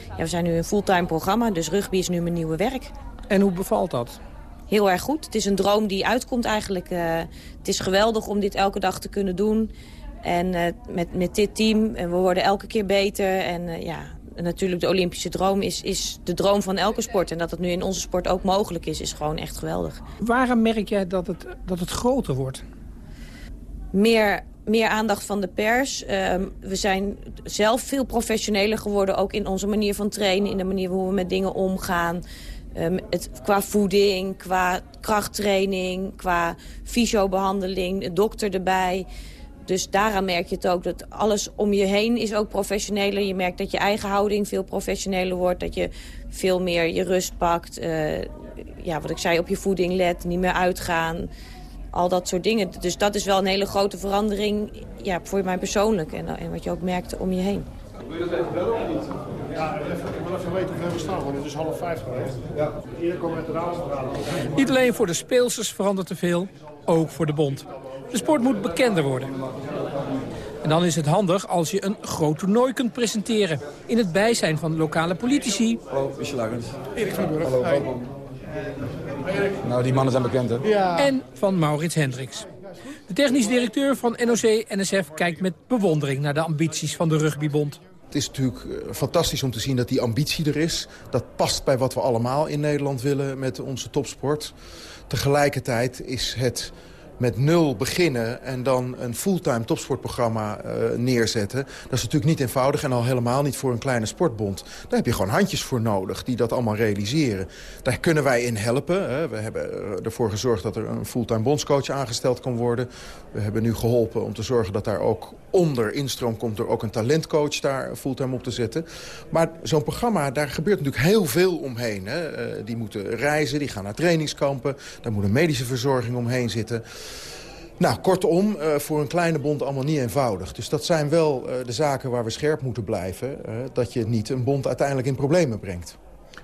ja, we zijn nu een fulltime programma, dus rugby is nu mijn nieuwe werk. En hoe bevalt dat? Heel erg goed. Het is een droom die uitkomt eigenlijk. Uh, het is geweldig om dit elke dag te kunnen doen. En uh, met, met dit team, en we worden elke keer beter. En ja, natuurlijk de Olympische droom is, is de droom van elke sport. En dat het nu in onze sport ook mogelijk is, is gewoon echt geweldig. Waarom merk jij dat het, dat het groter wordt? Meer, meer aandacht van de pers. Uh, we zijn zelf veel professioneler geworden, ook in onze manier van trainen. In de manier hoe we met dingen omgaan. Um, het, qua voeding, qua krachttraining, qua fysiobehandeling, de dokter erbij... Dus daaraan merk je het ook dat alles om je heen is ook professioneler. Je merkt dat je eigen houding veel professioneler wordt. Dat je veel meer je rust pakt. Uh, ja, wat ik zei, op je voeding let, niet meer uitgaan. Al dat soort dingen. Dus dat is wel een hele grote verandering ja, voor mij persoonlijk. En, en wat je ook merkt om je heen. Wil je dat even bellen of niet? Ja, ik wil even weten hoe we staan, want het is half vijf geweest. Ja. Hier komen met de raad. Niet alleen voor de speelsters verandert te veel, ook voor de bond. De sport moet bekender worden. En dan is het handig als je een groot toernooi kunt presenteren. In het bijzijn van lokale politici. Hallo, Michel Lagens. Erik van Burg. Hallo, welkom. Nou, die mannen zijn bekend, hè? Ja. En van Maurits Hendricks. De technisch directeur van NOC-NSF kijkt met bewondering naar de ambities van de rugbybond. Het is natuurlijk fantastisch om te zien dat die ambitie er is. Dat past bij wat we allemaal in Nederland willen met onze topsport. Tegelijkertijd is het met nul beginnen en dan een fulltime topsportprogramma uh, neerzetten... dat is natuurlijk niet eenvoudig en al helemaal niet voor een kleine sportbond. Daar heb je gewoon handjes voor nodig die dat allemaal realiseren. Daar kunnen wij in helpen. Hè. We hebben ervoor gezorgd dat er een fulltime bondscoach aangesteld kan worden. We hebben nu geholpen om te zorgen dat daar ook onder instroom komt... er ook een talentcoach daar fulltime op te zetten. Maar zo'n programma, daar gebeurt natuurlijk heel veel omheen. Hè. Uh, die moeten reizen, die gaan naar trainingskampen. Daar moet een medische verzorging omheen zitten. Nou, kortom, uh, voor een kleine bond allemaal niet eenvoudig. Dus dat zijn wel uh, de zaken waar we scherp moeten blijven. Dat je niet een bond uiteindelijk in problemen brengt.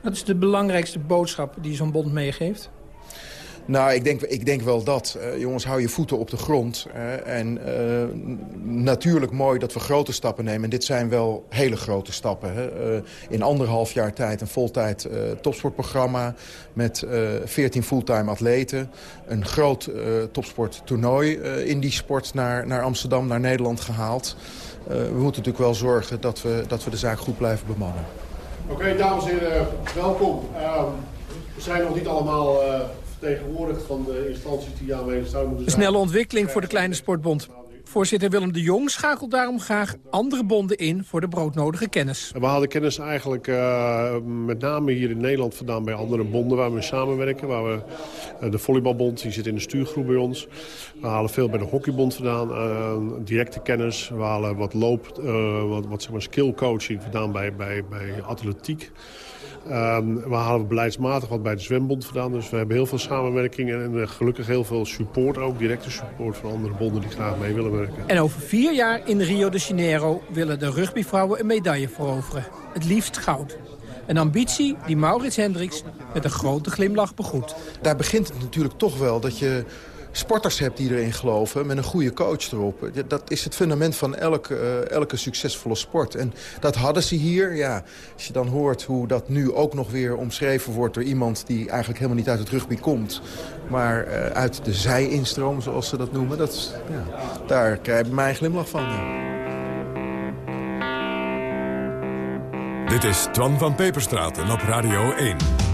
Wat is de belangrijkste boodschap die zo'n bond meegeeft? Nou, ik denk, ik denk wel dat. Uh, jongens, hou je voeten op de grond. En uh, natuurlijk mooi dat we grote stappen nemen. En dit zijn wel hele grote stappen. Hè. in anderhalf jaar tijd een voltijd topsportprogramma... met 14 fulltime atleten. Een groot topsporttoernooi in die sport naar, naar Amsterdam, naar Nederland gehaald. we moeten natuurlijk wel zorgen dat we, dat we de zaak goed blijven bemannen. Oké, dames en heren, welkom. Ehm, we zijn nog niet allemaal vertegenwoordigd van de instanties die aanwezig zouden moeten zijn. Snelle ontwikkeling voor de kleine sportbond. Voorzitter Willem de Jong schakelt daarom graag andere bonden in voor de broodnodige kennis. We halen kennis eigenlijk uh, met name hier in Nederland vandaan bij andere bonden waar we samenwerken. Waar we, uh, de volleybalbond die zit in de stuurgroep bij ons. We halen veel bij de hockeybond vandaan, uh, directe kennis. We halen wat loop, wat, wat zeg maar skill coaching vandaan bij, bij, bij atletiek. Um, we halen beleidsmatig wat bij de zwembond gedaan. Dus we hebben heel veel samenwerking en, en gelukkig heel veel support ook. Directe support van andere bonden die graag mee willen werken. En over vier jaar in Rio de Janeiro willen de rugbyvrouwen een medaille veroveren. Het liefst goud. Een ambitie die Maurits Hendricks met een grote glimlach begroet. Daar begint het natuurlijk toch wel dat je sporters hebt die erin geloven... met een goede coach erop. Dat is het fundament van elke, uh, elke succesvolle sport. En dat hadden ze hier. Ja, als je dan hoort hoe dat nu ook nog weer omschreven wordt... door iemand die eigenlijk helemaal niet uit het rugby komt... maar uh, uit de zij-instroom, zoals ze dat noemen... Dat, ja, daar krijg ik mijn glimlach van. Dit is Twan van Peperstraten op Radio 1.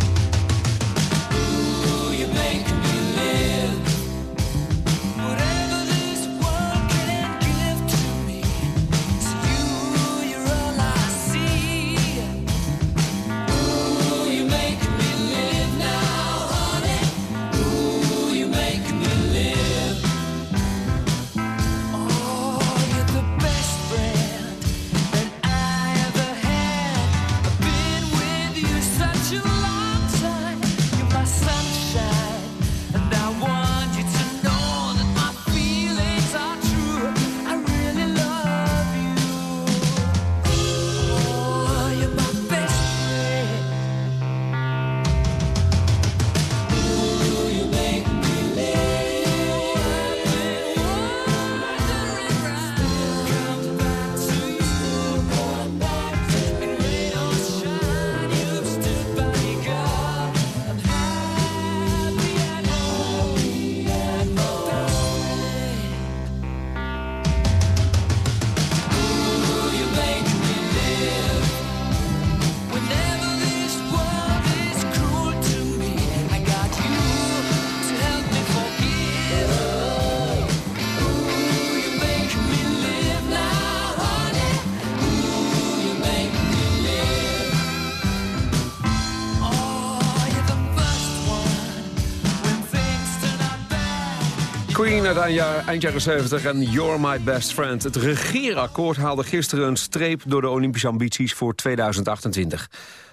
Queen uit eind jaren 70 en You're My Best Friend. Het regeerakkoord haalde gisteren een streep door de Olympische ambities voor 2028.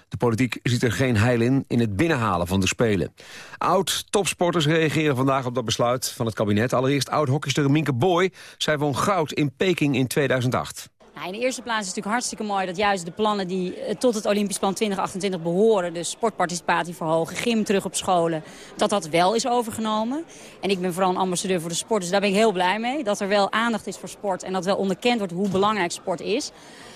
De politiek ziet er geen heil in in het binnenhalen van de Spelen. Oud-topsporters reageren vandaag op dat besluit van het kabinet. Allereerst oud-hockeyster Minke Boy. Zij won goud in Peking in 2008. Nou, in de eerste plaats is het natuurlijk hartstikke mooi dat juist de plannen die eh, tot het Olympisch Plan 2028 behoren, dus sportparticipatie verhogen, gym terug op scholen, dat dat wel is overgenomen. En ik ben vooral een ambassadeur voor de sport, dus daar ben ik heel blij mee. Dat er wel aandacht is voor sport en dat wel onderkend wordt hoe belangrijk sport is.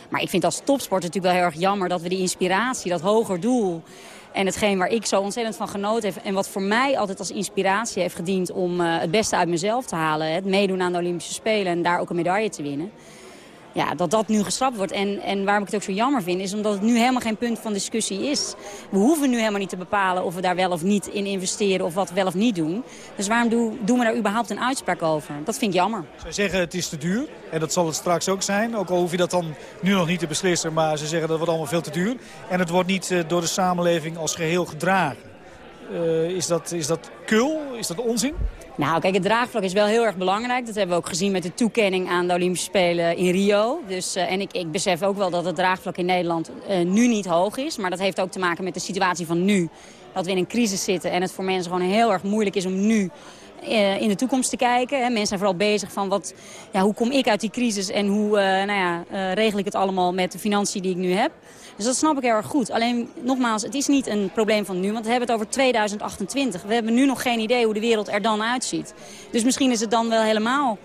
Maar ik vind als topsport natuurlijk wel heel erg jammer dat we die inspiratie, dat hoger doel... En hetgeen waar ik zo ontzettend van genoten heb... en wat voor mij altijd als inspiratie heeft gediend om uh, het beste uit mezelf te halen... het meedoen aan de Olympische Spelen en daar ook een medaille te winnen ja, dat dat nu geschrapt wordt. En, en waarom ik het ook zo jammer vind, is omdat het nu helemaal geen punt van discussie is. We hoeven nu helemaal niet te bepalen of we daar wel of niet in investeren of wat we wel of niet doen. Dus waarom doen, doen we daar überhaupt een uitspraak over? Dat vind ik jammer. Zij zeggen het is te duur en dat zal het straks ook zijn. Ook al hoef je dat dan nu nog niet te beslissen, maar ze zeggen dat wordt allemaal veel te duur. En het wordt niet uh, door de samenleving als geheel gedragen. Uh, is, dat, is dat kul? Is dat onzin? Nou, kijk, het draagvlak is wel heel erg belangrijk. Dat hebben we ook gezien met de toekenning aan de Olympische Spelen in Rio. Dus, uh, en ik, ik besef ook wel dat het draagvlak in Nederland uh, nu niet hoog is. Maar dat heeft ook te maken met de situatie van nu. Dat we in een crisis zitten en het voor mensen gewoon heel erg moeilijk is om nu eh, in de toekomst te kijken. Hè. Mensen zijn vooral bezig van wat, ja, hoe kom ik uit die crisis en hoe eh, nou ja, eh, regel ik het allemaal met de financiën die ik nu heb. Dus dat snap ik heel erg goed. Alleen, nogmaals, het is niet een probleem van nu, want we hebben het over 2028. We hebben nu nog geen idee hoe de wereld er dan uitziet. Dus misschien is het dan wel helemaal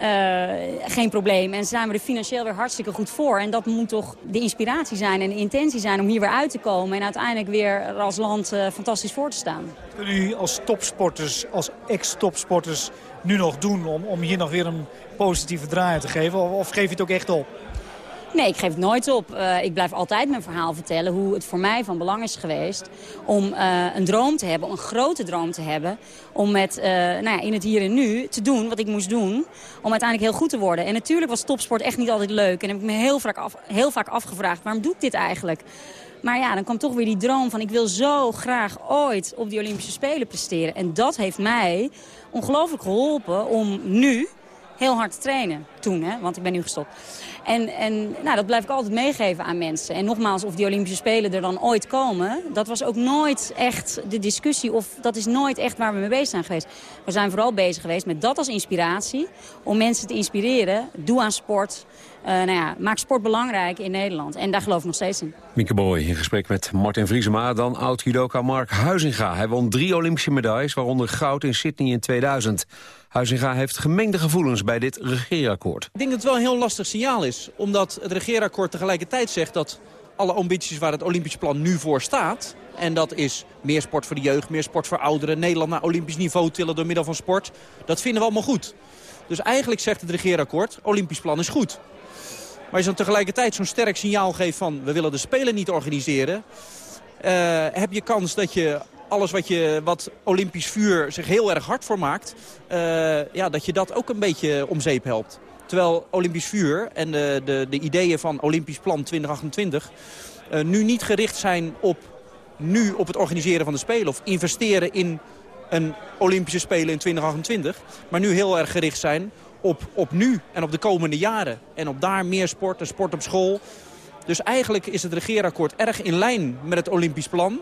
uh, geen probleem. En zijn we er financieel weer hartstikke goed voor. En dat moet toch de inspiratie zijn en de intentie zijn om hier weer uit te komen. En uiteindelijk weer als land uh, fantastisch voor te staan. Kunnen u als topsporters, als ex-topsporters nu nog doen om, om hier nog weer een positieve draai te geven? Of geef je het ook echt op? Nee, ik geef nooit op. Uh, ik blijf altijd mijn verhaal vertellen hoe het voor mij van belang is geweest... om uh, een droom te hebben, een grote droom te hebben... om met, uh, nou ja, in het hier en nu te doen wat ik moest doen... om uiteindelijk heel goed te worden. En natuurlijk was topsport echt niet altijd leuk. En heb ik me heel vaak, heel vaak afgevraagd, waarom doe ik dit eigenlijk? Maar ja, dan kwam toch weer die droom van ik wil zo graag ooit op die Olympische Spelen presteren. En dat heeft mij ongelooflijk geholpen om nu heel hard trainen. Toen, hè, want ik ben nu gestopt. En, en nou, dat blijf ik altijd meegeven aan mensen. En nogmaals, of die Olympische Spelen er dan ooit komen... dat was ook nooit echt de discussie. Of dat is nooit echt waar we mee bezig zijn geweest. We zijn vooral bezig geweest met dat als inspiratie. Om mensen te inspireren. Doe aan sport. Uh, nou ja, maak sport belangrijk in Nederland. En daar geloof ik nog steeds in. Mieke Boy in gesprek met Martin Vriesema. Dan oud-judoka Mark Huizinga. Hij won drie Olympische medailles, waaronder goud in Sydney in 2000. Huizinga heeft gemengde gevoelens bij dit regeerakkoord. Ik denk dat het wel een heel lastig signaal is. Omdat het regeerakkoord tegelijkertijd zegt dat alle ambities waar het Olympisch plan nu voor staat... en dat is meer sport voor de jeugd, meer sport voor ouderen... Nederland naar Olympisch niveau tillen door middel van sport... dat vinden we allemaal goed. Dus eigenlijk zegt het regeerakkoord, Olympisch plan is goed. Maar als je dan tegelijkertijd zo'n sterk signaal geeft van... we willen de Spelen niet organiseren... Uh, heb je kans dat je alles wat, je, wat Olympisch vuur zich heel erg hard voor maakt... Uh, ja, dat je dat ook een beetje om zeep helpt. Terwijl Olympisch vuur en de, de, de ideeën van Olympisch plan 2028... Uh, nu niet gericht zijn op, nu op het organiseren van de Spelen... of investeren in een Olympische Spelen in 2028... maar nu heel erg gericht zijn op, op nu en op de komende jaren. En op daar meer sport en sport op school. Dus eigenlijk is het regeerakkoord erg in lijn met het Olympisch plan...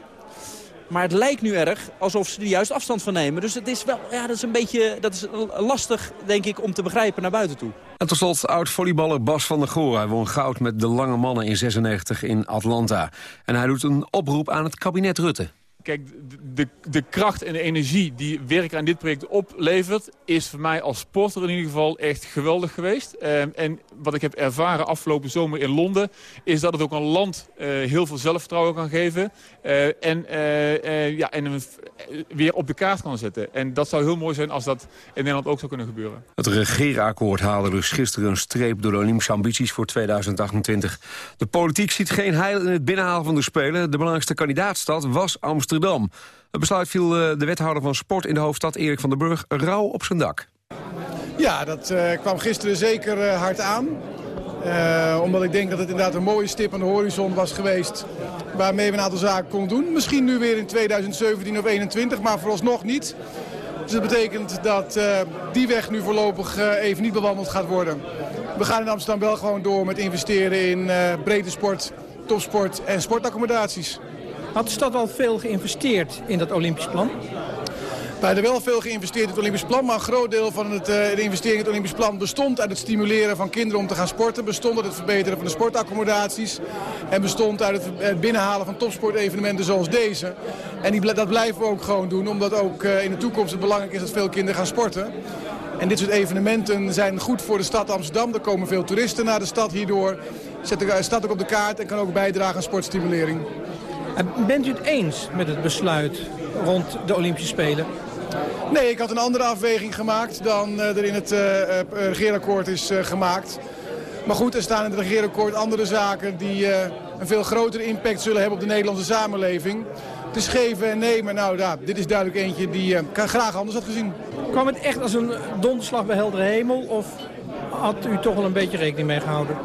Maar het lijkt nu erg alsof ze er juist afstand van nemen. Dus het is wel, ja, dat is een beetje dat is lastig, denk ik, om te begrijpen naar buiten toe. En tot slot oud-volleyballer Bas van der Goor. Hij won goud met de lange mannen in 96 in Atlanta. En hij doet een oproep aan het kabinet Rutte. Kijk, de, de kracht en de energie die werken aan dit project oplevert... is voor mij als sporter in ieder geval echt geweldig geweest. Um, en wat ik heb ervaren afgelopen zomer in Londen... is dat het ook een land uh, heel veel zelfvertrouwen kan geven. Uh, en uh, ja, en weer op de kaart kan zetten. En dat zou heel mooi zijn als dat in Nederland ook zou kunnen gebeuren. Het regeerakkoord haalde dus gisteren een streep... door de Olympische ambities voor 2028. De politiek ziet geen heil in het binnenhalen van de Spelen. De belangrijkste kandidaatstad was Amsterdam. Het besluit viel de wethouder van sport in de hoofdstad, Erik van den Burg, rauw op zijn dak. Ja, dat uh, kwam gisteren zeker uh, hard aan. Omdat ik denk dat het inderdaad een mooie stip aan de horizon was geweest... waarmee we een aantal zaken konden doen. Misschien nu weer in 2017 of 2021, maar vooralsnog niet. Dus dat betekent dat die weg nu voorlopig even niet bewandeld gaat worden. We gaan in Amsterdam wel gewoon door met investeren in breedte sport, topsport en sportaccommodaties. Had de stad al veel geïnvesteerd in dat Olympisch plan? Wij hebben wel veel geïnvesteerd in het Olympisch plan, maar een groot deel van het, uh, de investering in het Olympisch plan bestond uit het stimuleren van kinderen om te gaan sporten, bestond uit het verbeteren van de sportaccommodaties en bestond uit het binnenhalen van topsportevenementen zoals deze. En die, dat blijven we ook gewoon doen, omdat ook uh, in de toekomst het belangrijk is dat veel kinderen gaan sporten. En dit soort evenementen zijn goed voor de stad Amsterdam. Er komen veel toeristen naar de stad hierdoor. Zet de stad ook op de kaart en kan ook bijdragen aan sportstimulering. Bent u het eens met het besluit rond de Olympische Spelen? Nee, ik had een andere afweging gemaakt dan er in het uh, regeerakkoord is gemaakt. Maar goed, er staan in het regeerakkoord andere zaken die een veel grotere impact zullen hebben op de Nederlandse samenleving. Het is geven en nemen. Nou, ja, dit is duidelijk eentje die ik graag anders had gezien. Kwam het echt als een donderslag bij heldere hemel of had u toch wel een beetje rekening mee gehouden?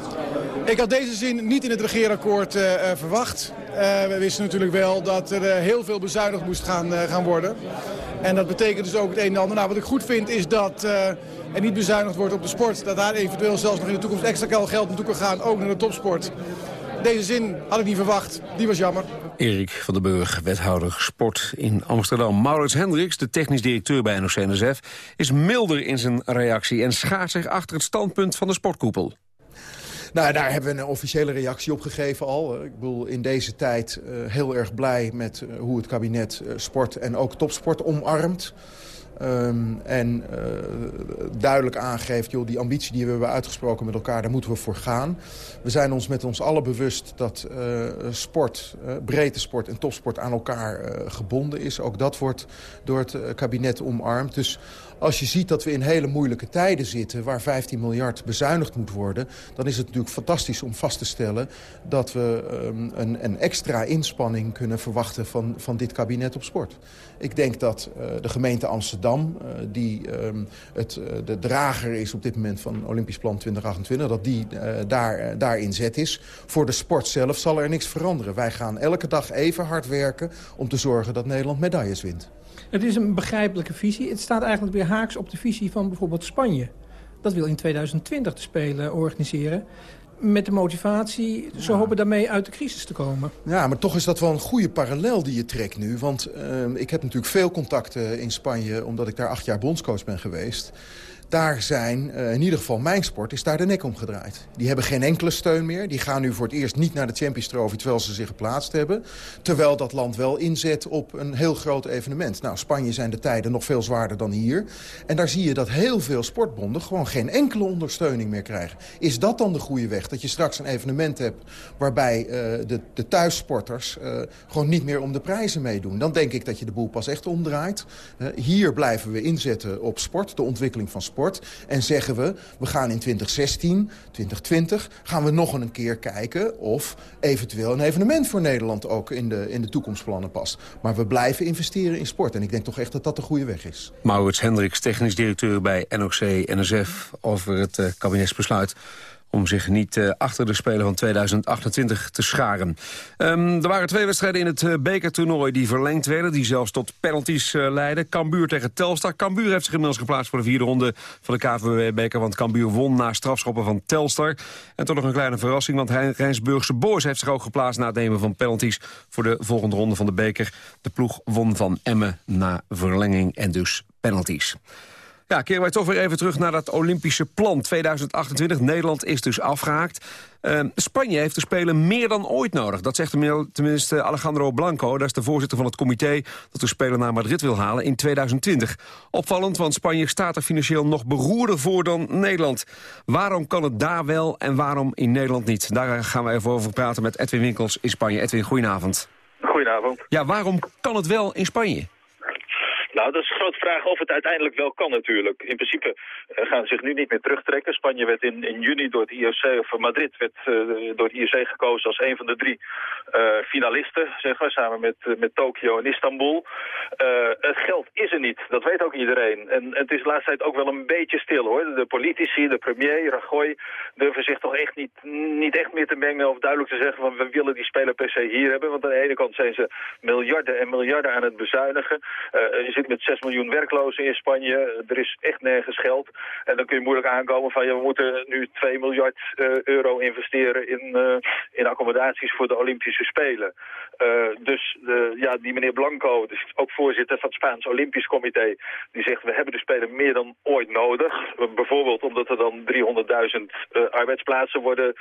Ik had deze zin niet in het regeerakkoord verwacht. Uh, we wisten natuurlijk wel dat er uh, heel veel bezuinigd moest gaan, uh, gaan worden. En dat betekent dus ook het een en ander. Nou, wat ik goed vind is dat er niet bezuinigd wordt op de sport. Dat daar eventueel zelfs nog in de toekomst extra geld naartoe kan gaan, ook naar de topsport. Deze zin had ik niet verwacht. Die was jammer. Erik van den Burg, wethouder sport in Amsterdam. Maurits Hendricks, de technisch directeur bij NOC-NSF... is milder in zijn reactie en schaart zich achter het standpunt van de sportkoepel. Nou, daar hebben we een officiële reactie op gegeven al. Ik bedoel, in deze tijd uh, heel erg blij met uh, hoe het kabinet sport en ook topsport omarmt. Um, en duidelijk aangeeft, joh, die ambitie die we hebben uitgesproken met elkaar, daar moeten we voor gaan. We zijn ons met ons allen bewust dat sport, uh, breedte sport en topsport aan elkaar gebonden is. Ook dat wordt door het kabinet omarmd. Dus als je ziet dat we in hele moeilijke tijden zitten... waar 15 miljard bezuinigd moet worden... dan is het natuurlijk fantastisch om vast te stellen... dat we um, een, een, extra inspanning kunnen verwachten van, van dit kabinet op sport. Ik denk dat uh, de gemeente Amsterdam, uh, die um, het, uh, de drager is op dit moment van Olympisch Plan 2028... dat die daar, daar in zet is. Voor de sport zelf zal er niks veranderen. Wij gaan elke dag even hard werken om te zorgen dat Nederland medailles wint. Het is een begrijpelijke visie. Het staat eigenlijk weer haaks op de visie van bijvoorbeeld Spanje. Dat wil in 2020 de Spelen organiseren. Met de motivatie, ze ja. hopen daarmee uit de crisis te komen. Ja, maar toch is dat wel een goede parallel die je trekt nu. Want uh, ik heb natuurlijk veel contacten in Spanje... omdat ik daar acht jaar bondscoach ben geweest daar zijn, uh, in ieder geval mijn sport, is daar de nek om gedraaid. Die hebben geen enkele steun meer. Die gaan nu voor het eerst niet naar de Champions Trophy terwijl ze zich geplaatst hebben. Terwijl dat land wel inzet op een heel groot evenement. Nou, Spanje zijn de tijden nog veel zwaarder dan hier. En daar zie je dat heel veel sportbonden gewoon geen enkele ondersteuning meer krijgen. Is dat dan de goede weg? Dat je straks een evenement hebt waarbij uh, de, de thuissporters uh, gewoon niet meer om de prijzen meedoen. Dan denk ik dat je de boel pas echt omdraait. hier blijven we inzetten op sport, de ontwikkeling van sport. En zeggen we, we gaan in 2016, 2020... gaan we nog een keer kijken of eventueel een evenement voor Nederland... ook in de, in de toekomstplannen past. Maar we blijven investeren in sport. En ik denk toch echt dat dat de goede weg is. Maurits Hendricks, technisch directeur bij NOC-NSF... over het uh, kabinetsbesluit om zich niet uh, achter de Spelen van 2028 te scharen. Um, er waren twee wedstrijden in het uh, bekertoernooi die verlengd werden... die zelfs tot penalties uh, leidden. Cambuur tegen Telstar. Cambuur heeft zich inmiddels geplaatst voor de vierde ronde van de KVB-beker... want Cambuur won na strafschoppen van Telstar. En toch nog een kleine verrassing, want Rijnsburgse Boys... heeft zich ook geplaatst na het nemen van penalties... voor de volgende ronde van de beker. De ploeg won van Emmen na verlenging en dus penalties. Ja, keren wij toch weer even terug naar dat Olympische plan 2028. Nederland is dus afgehaakt. Uh, Spanje heeft de Spelen meer dan ooit nodig. Dat zegt tenminste Alejandro Blanco. Dat is de voorzitter van het comité dat de Spelen naar Madrid wil halen in 2020. Opvallend, want Spanje staat er financieel nog beroerder voor dan Nederland. Waarom kan het daar wel en waarom in Nederland niet? Daar gaan we even over praten met Edwin Winkels in Spanje. Edwin, goedenavond. Goedenavond. Ja, waarom kan het wel in Spanje? Nou, dat is een grote vraag of het uiteindelijk wel kan natuurlijk. In principe uh, gaan ze zich nu niet meer terugtrekken. Spanje werd in, in juni door het IOC, of Madrid werd uh, door het IOC gekozen als een van de drie uh, finalisten, zeg maar, samen met, met Tokio en Istanbul. het geld is er niet, dat weet ook iedereen. En, en het is de laatste tijd ook wel een beetje stil hoor. De politici, de premier, Rajoy, durven zich toch echt niet, niet echt meer te mengen of duidelijk te zeggen van we willen die speler per se hier hebben. Want aan de ene kant zijn ze miljarden en miljarden aan het bezuinigen. Met 6 miljoen werklozen in Spanje. Er is echt nergens geld. En dan kun je moeilijk aankomen van... Ja, we moeten nu 2 miljard uh, euro investeren in, uh, in accommodaties voor de Olympische Spelen. Uh, dus ja, die meneer Blanco, dus ook voorzitter van het Spaans Olympisch Comité... die zegt, we hebben de Spelen meer dan ooit nodig. bijvoorbeeld omdat er dan 300.000 arbeidsplaatsen worden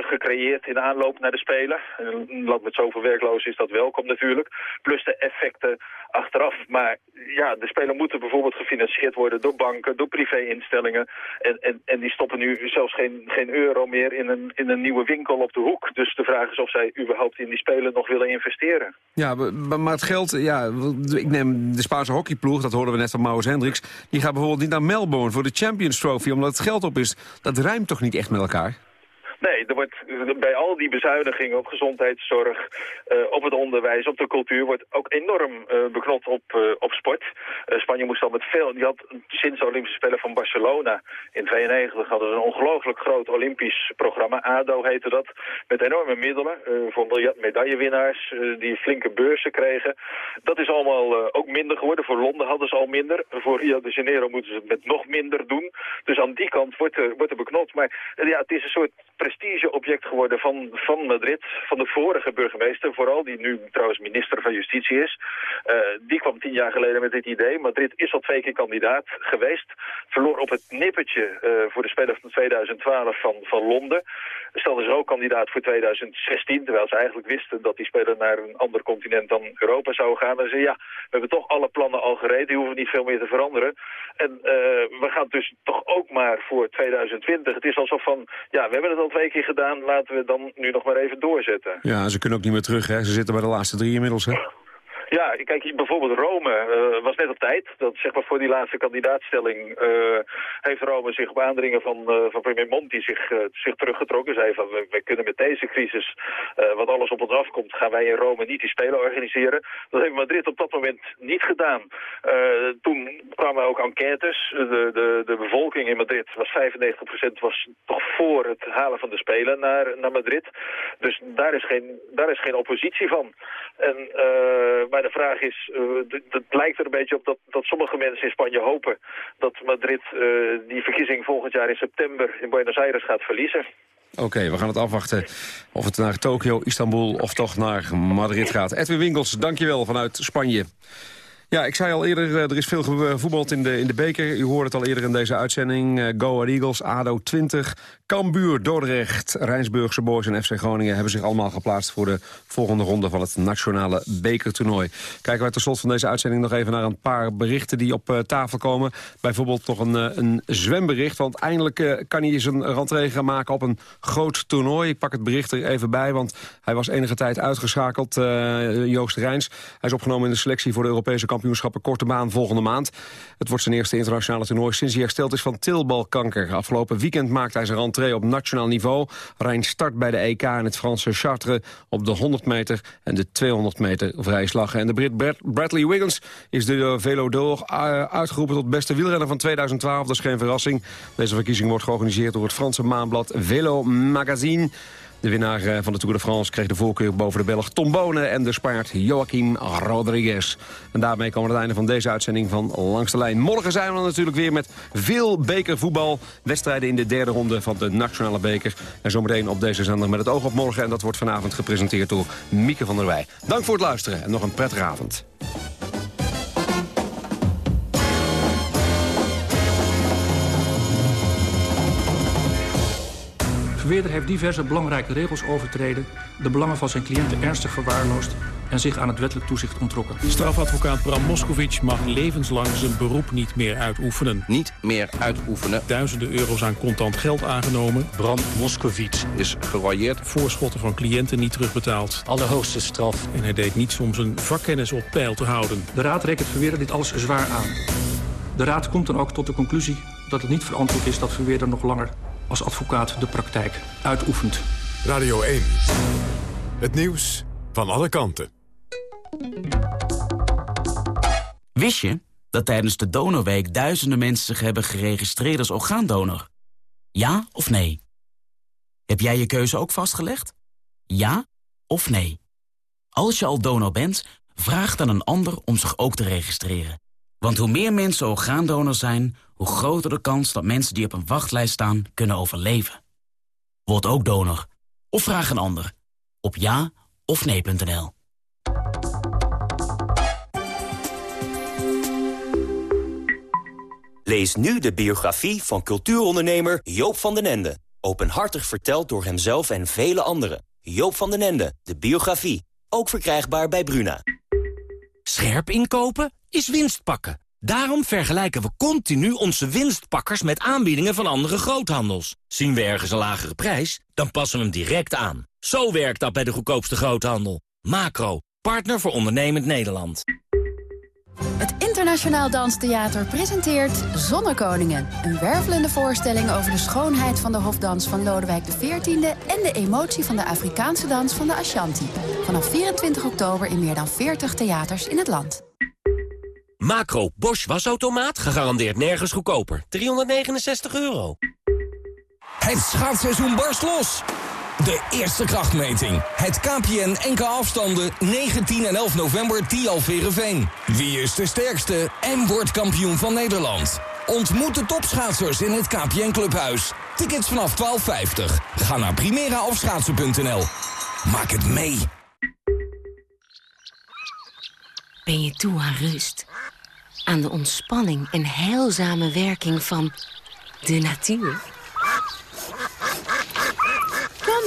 gecreëerd in aanloop naar de Spelen. een land met zoveel werklozen is dat welkom natuurlijk. Plus de effecten achteraf. Maar ja, de spelen moeten bijvoorbeeld gefinancierd worden door banken, door privé-instellingen. En, en, en die stoppen nu zelfs geen, geen euro meer in een, in een nieuwe winkel op de hoek. Dus de vraag is of zij überhaupt in die spelen nog willen investeren. Ja, maar het geld, ja, ik neem de Spaanse hockeyploeg, dat hoorden we net van Maurits Hendricks. Die gaat bijvoorbeeld niet naar Melbourne voor de Champions Trophy, omdat het geld op is. Dat ruimt toch niet echt met elkaar? Nee, er wordt bij al die bezuinigingen op gezondheidszorg, uh, op het onderwijs, op de cultuur, wordt ook enorm uh, beknot op, uh, op sport. Spanje moest al met veel, die had sinds de Olympische Spelen van Barcelona in 92 hadden ze een ongelooflijk groot Olympisch programma, ADO heette dat, met enorme middelen voor medaillewinnaars die flinke beurzen kregen. Dat is allemaal ook minder geworden. Voor Londen hadden ze al minder. Voor Rio de Janeiro moeten ze het met nog minder doen. Dus aan die kant wordt er, wordt er beknot. Maar ja, het is een soort prestigeobject geworden van, van Madrid, van de vorige burgemeester vooral, die nu trouwens minister van Justitie is. Uh, die kwam tien jaar geleden met dit idee. Madrid is al twee keer kandidaat geweest. Verloor op het nippertje uh, voor de Spelen van 2012 van, van Londen. Stelde zich ook kandidaat voor 2016, terwijl ze eigenlijk wisten dat die Spelen naar een ander continent dan Europa zou gaan. En ze ja, we hebben toch alle plannen al gereden, die hoeven niet veel meer te veranderen. En uh, we gaan dus toch ook maar voor 2020. Het is alsof van, ja, we hebben het al keer gedaan, laten we dan nu nog maar even doorzetten. Ja, ze kunnen ook niet meer terug, hè? Ze zitten bij de laatste drie inmiddels, hè? Ja, kijk, bijvoorbeeld Rome uh, was net op tijd. Dat zeg maar voor die laatste kandidaatstelling uh, heeft Rome zich op aandringen van, uh, van premier Monti zich, zich teruggetrokken. Zei van, we, we, kunnen met deze crisis, wat alles op ons afkomt, gaan wij in Rome niet die Spelen organiseren. Dat heeft Madrid op dat moment niet gedaan. toen kwamen ook enquêtes. De, de, de bevolking in Madrid was 95% was toch voor het halen van de Spelen naar, naar Madrid. Dus daar is geen, daar is geen oppositie van. En, maar maar de vraag is, uh, het lijkt er een beetje op dat, dat sommige mensen in Spanje hopen dat Madrid uh, die verkiezing volgend jaar in september in Buenos Aires gaat verliezen. Oké, we gaan het afwachten of het naar Tokio, Istanbul of toch naar Madrid gaat. Edwin Winkels, dankjewel vanuit Spanje. Ja, ik zei al eerder, eh, er is veel gevoetbald in de, in de beker. U hoorde het al eerder in deze uitzending. Uh, Go Eagles, ADO 20, Cambuur, Dordrecht, Rijnsburgse Boys en FC Groningen... hebben zich allemaal geplaatst voor de volgende ronde van het nationale bekertoernooi. Kijken wij tot slot van deze uitzending nog even naar een paar berichten die op tafel komen. Bijvoorbeeld nog een, een zwembericht, want eindelijk kan hij zijn rentree gaan maken op een groot toernooi. Ik pak het bericht er even bij, want hij was enige tijd uitgeschakeld, Joost Rijns. Hij is opgenomen in de selectie voor de Europese kampioen kampioenschappen korte baan volgende maand. Het wordt zijn eerste internationale toernooi sinds hij hersteld is van tilbalkanker. Afgelopen weekend maakte hij zijn rentree op nationaal niveau. Rijn start bij de EK in het Franse Chartres op de 100 meter en de 200 meter vrije slag. En de Brit Bradley Wiggins is de Velo d'Or eh, uitgeroepen tot beste wielrenner van 2012. Dat is geen verrassing. Deze verkiezing wordt georganiseerd door het Franse maanblad Velo Magazine. De winnaar eh, van de Tour de France kreeg de voorkeur boven de Belg Tom Bonen en de Spaard Joaquim Rodriguez. En daarmee komen we het einde van deze uitzending van Langs de Lijn. Morgen zijn we natuurlijk weer met veel bekervoetbal. Wedstrijden in de derde ronde van de Nationale Beker. En zometeen op deze zender met het oog op morgen. En dat wordt vanavond gepresenteerd door Mieke van der Wij. Dank voor het luisteren en nog een prettige avond. Verweerder heeft diverse belangrijke regels overtreden... de belangen van zijn cliënten ernstig verwaarloosd... en zich aan het wettelijk toezicht ontrokken. Strafadvocaat Bram Moskovic mag levenslang zijn beroep niet meer uitoefenen. Niet meer uitoefenen. Duizenden euro's aan contant geld aangenomen. Bram Moskovic is geroyeerd. Voorschotten van cliënten niet terugbetaald. Allerhoogste straf. En hij deed niets om zijn vakkennis op peil te houden. De Raad rekent Verweerder dit alles zwaar aan. De Raad komt dan ook tot de conclusie dat het niet verantwoord is dat Verweerder nog langer als advocaat de praktijk uitoefent. Radio 1. Het nieuws van alle kanten. Wist je dat tijdens de Donorweek duizenden mensen zich hebben geregistreerd als orgaandonor? Ja of nee? Heb jij je keuze ook vastgelegd? Ja of nee? Als je al donor bent, vraag dan een ander om zich ook te registreren. Want hoe meer mensen orgaandonor zijn, hoe groter de kans dat mensen die op een wachtlijst staan kunnen overleven. Word ook donor. Of vraag een ander. Op ja. Lees nu de biografie van cultuurondernemer Joop van den Ende. Openhartig verteld door hemzelf en vele anderen. Joop van den Ende, de biografie. Ook verkrijgbaar bij Bruna. Scherp inkopen is winst pakken. Daarom vergelijken we continu onze winstpakkers met aanbiedingen van andere groothandels. Zien we ergens een lagere prijs, dan passen we hem direct aan. Zo werkt dat bij de goedkoopste groothandel. Macro, partner voor ondernemend Nederland. Internationaal Danstheater presenteert Zonnekoningen. Een wervelende voorstelling over de schoonheid van de hofdans van Lodewijk XIV... en de emotie van de Afrikaanse dans van de Ashanti. Vanaf 24 oktober in meer dan 40 theaters in het land. Macro Bosch wasautomaat, gegarandeerd nergens goedkoper. 369 euro. Het schaatsseizoen barst los. De eerste krachtmeting. Het KPN NK afstanden 19 en 11 november Tialverenveen. Wie is de sterkste en wordt kampioen van Nederland? Ontmoet de topschaatsers in het KPN Clubhuis. Tickets vanaf 12,50. Ga naar primeraofschaatsen.nl. Maak het mee. Ben je toe aan rust? Aan de ontspanning en heilzame werking van de natuur?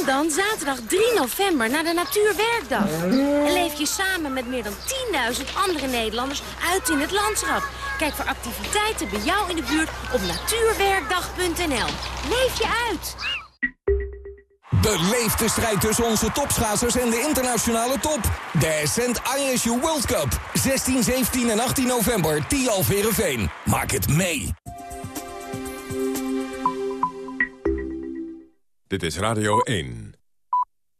Dan zaterdag 3 november naar de Natuurwerkdag. En leef je samen met meer dan 10.000 andere Nederlanders uit in het landschap. Kijk voor activiteiten bij jou in de buurt op natuurwerkdag.nl. Leef je uit! Beleef de strijd tussen onze topschaatsers en de internationale top. De Ascent ISU World Cup. 16, 17 en 18 november, Tial Verenveen. Maak het mee. Dit is Radio 1.